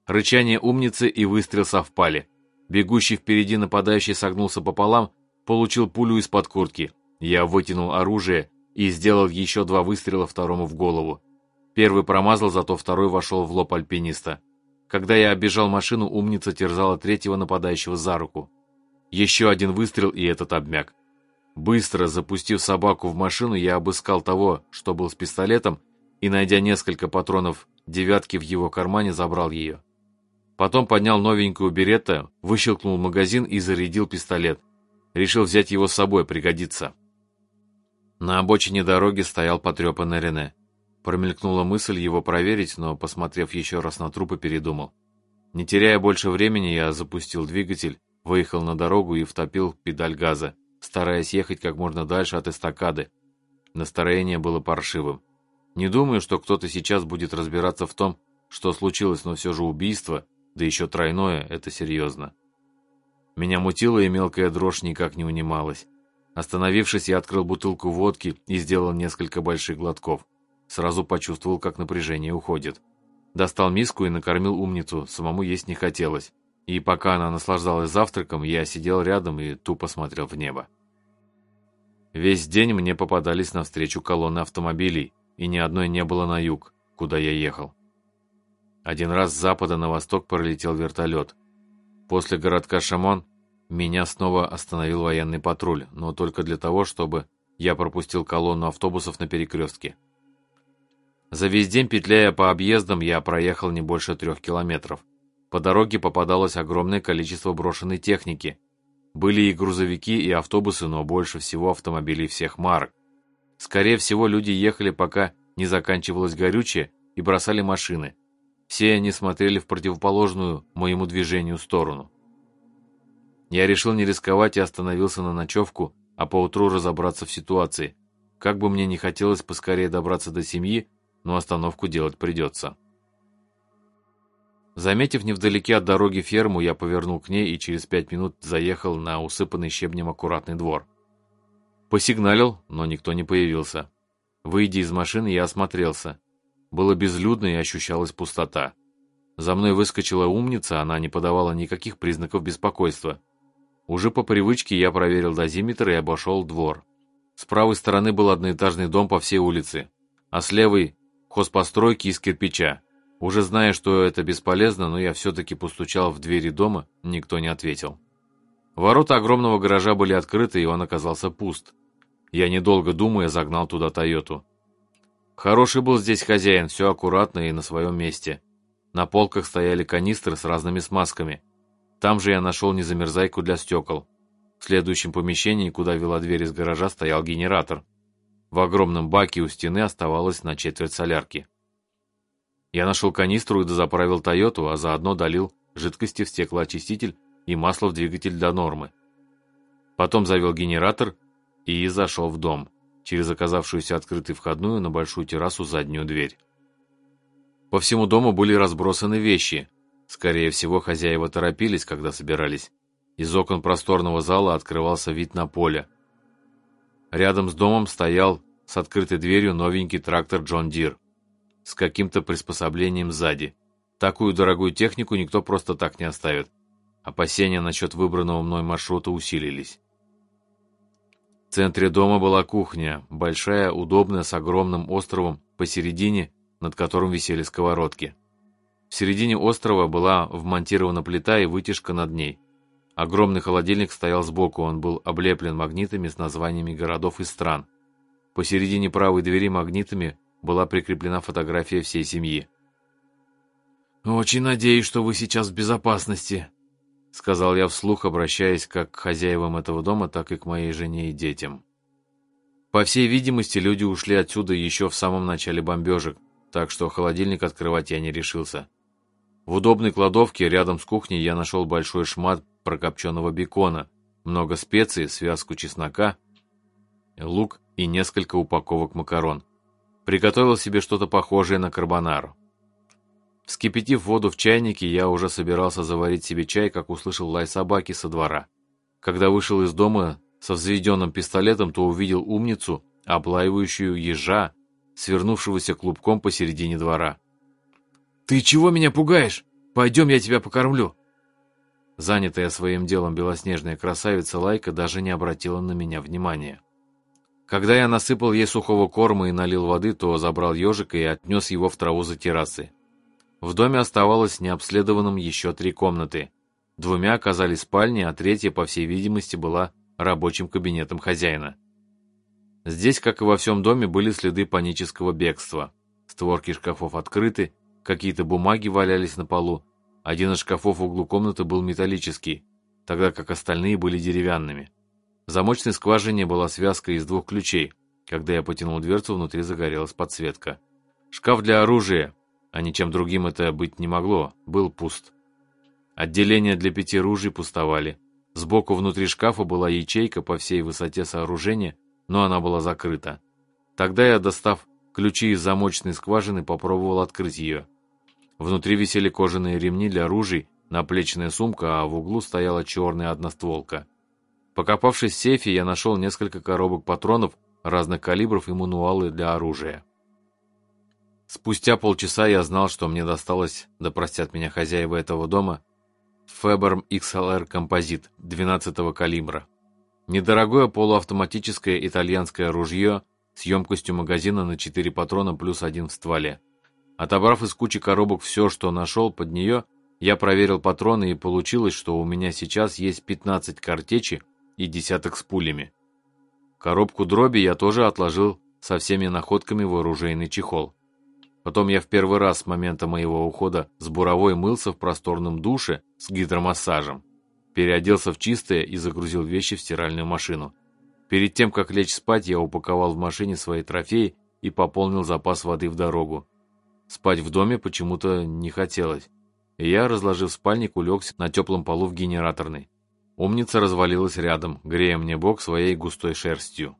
Рычание умницы и выстрел совпали. Бегущий впереди нападающий согнулся пополам, получил пулю из-под куртки. Я вытянул оружие и сделал еще два выстрела второму в голову. Первый промазал, зато второй вошел в лоб альпиниста. Когда я оббежал машину, умница терзала третьего нападающего за руку. Еще один выстрел, и этот обмяк. Быстро запустив собаку в машину, я обыскал того, что был с пистолетом, и, найдя несколько патронов девятки в его кармане, забрал ее. Потом поднял новенькую беретта, выщелкнул магазин и зарядил пистолет. Решил взять его с собой, пригодится. На обочине дороги стоял потрепанный Рене. Промелькнула мысль его проверить, но, посмотрев еще раз на трупы, передумал. Не теряя больше времени, я запустил двигатель, выехал на дорогу и втопил педаль газа, стараясь ехать как можно дальше от эстакады. Настроение было паршивым. Не думаю, что кто-то сейчас будет разбираться в том, что случилось, но все же убийство да еще тройное – это серьезно. Меня мутило, и мелкая дрожь никак не унималась. Остановившись, я открыл бутылку водки и сделал несколько больших глотков. Сразу почувствовал, как напряжение уходит. Достал миску и накормил умницу, самому есть не хотелось. И пока она наслаждалась завтраком, я сидел рядом и тупо смотрел в небо. Весь день мне попадались навстречу колонны автомобилей, и ни одной не было на юг, куда я ехал. Один раз с запада на восток пролетел вертолет. После городка Шамон меня снова остановил военный патруль, но только для того, чтобы я пропустил колонну автобусов на перекрестке. За весь день, петляя по объездам, я проехал не больше трех километров. По дороге попадалось огромное количество брошенной техники. Были и грузовики, и автобусы, но больше всего автомобилей всех марок. Скорее всего, люди ехали, пока не заканчивалось горючее, и бросали машины. Все они смотрели в противоположную моему движению сторону. Я решил не рисковать и остановился на ночевку, а поутру разобраться в ситуации. Как бы мне не хотелось поскорее добраться до семьи, но остановку делать придется. Заметив невдалеке от дороги ферму, я повернул к ней и через пять минут заехал на усыпанный щебнем аккуратный двор. Посигналил, но никто не появился. Выйдя из машины, я осмотрелся. Было безлюдно и ощущалась пустота. За мной выскочила умница, она не подавала никаких признаков беспокойства. Уже по привычке я проверил дозиметр и обошел двор. С правой стороны был одноэтажный дом по всей улице, а с левой – хозпостройки из кирпича. Уже зная, что это бесполезно, но я все-таки постучал в двери дома, никто не ответил. Ворота огромного гаража были открыты, и он оказался пуст. Я, недолго думая, загнал туда Тойоту. Хороший был здесь хозяин, все аккуратно и на своем месте. На полках стояли канистры с разными смазками. Там же я нашел незамерзайку для стекол. В следующем помещении, куда вела дверь из гаража, стоял генератор. В огромном баке у стены оставалось на четверть солярки. Я нашел канистру и дозаправил Тойоту, а заодно долил жидкости в стеклоочиститель и масло в двигатель до нормы. Потом завел генератор и зашел в дом через оказавшуюся открытой входную на большую террасу заднюю дверь. По всему дому были разбросаны вещи. Скорее всего, хозяева торопились, когда собирались. Из окон просторного зала открывался вид на поле. Рядом с домом стоял с открытой дверью новенький трактор Джон Дир с каким-то приспособлением сзади. Такую дорогую технику никто просто так не оставит. Опасения насчет выбранного мной маршрута усилились. В центре дома была кухня, большая, удобная, с огромным островом посередине, над которым висели сковородки. В середине острова была вмонтирована плита и вытяжка над ней. Огромный холодильник стоял сбоку, он был облеплен магнитами с названиями городов и стран. Посередине правой двери магнитами была прикреплена фотография всей семьи. «Очень надеюсь, что вы сейчас в безопасности», — сказал я вслух, обращаясь как к хозяевам этого дома, так и к моей жене и детям. По всей видимости, люди ушли отсюда еще в самом начале бомбежек, так что холодильник открывать я не решился. В удобной кладовке рядом с кухней я нашел большой шмат прокопченного бекона, много специй, связку чеснока, лук и несколько упаковок макарон. Приготовил себе что-то похожее на карбонару. Вскипятив воду в чайнике, я уже собирался заварить себе чай, как услышал лай собаки со двора. Когда вышел из дома со взведенным пистолетом, то увидел умницу, облаивающую ежа, свернувшегося клубком посередине двора. «Ты чего меня пугаешь? Пойдем, я тебя покормлю!» Занятая своим делом белоснежная красавица Лайка даже не обратила на меня внимания. Когда я насыпал ей сухого корма и налил воды, то забрал ежика и отнес его в траву за террасой. В доме оставалось необследованным еще три комнаты. Двумя оказались спальни, а третья, по всей видимости, была рабочим кабинетом хозяина. Здесь, как и во всем доме, были следы панического бегства. Створки шкафов открыты, какие-то бумаги валялись на полу. Один из шкафов в углу комнаты был металлический, тогда как остальные были деревянными. Замочной скважине была связка из двух ключей. Когда я потянул дверцу, внутри загорелась подсветка. Шкаф для оружия, а ничем другим это быть не могло, был пуст. Отделения для пяти ружей пустовали. Сбоку внутри шкафа была ячейка по всей высоте сооружения, но она была закрыта. Тогда я, достав ключи из замочной скважины, попробовал открыть ее. Внутри висели кожаные ремни для ружей, наплечная сумка, а в углу стояла черная одностволка. Покопавшись в сейфе, я нашел несколько коробок патронов разных калибров и мануалы для оружия. Спустя полчаса я знал, что мне досталось, да простят меня хозяева этого дома, Феберм XLR композит 12 калибра. Недорогое полуавтоматическое итальянское ружье с емкостью магазина на 4 патрона плюс один в стволе. Отобрав из кучи коробок все, что нашел под нее, я проверил патроны и получилось, что у меня сейчас есть 15 картечи и десяток с пулями. Коробку дроби я тоже отложил со всеми находками в оружейный чехол. Потом я в первый раз с момента моего ухода с буровой мылся в просторном душе с гидромассажем, переоделся в чистое и загрузил вещи в стиральную машину. Перед тем, как лечь спать, я упаковал в машине свои трофеи и пополнил запас воды в дорогу. Спать в доме почему-то не хотелось, и я, разложив спальник, улегся на теплом полу в генераторной. Умница развалилась рядом, грея мне бок своей густой шерстью.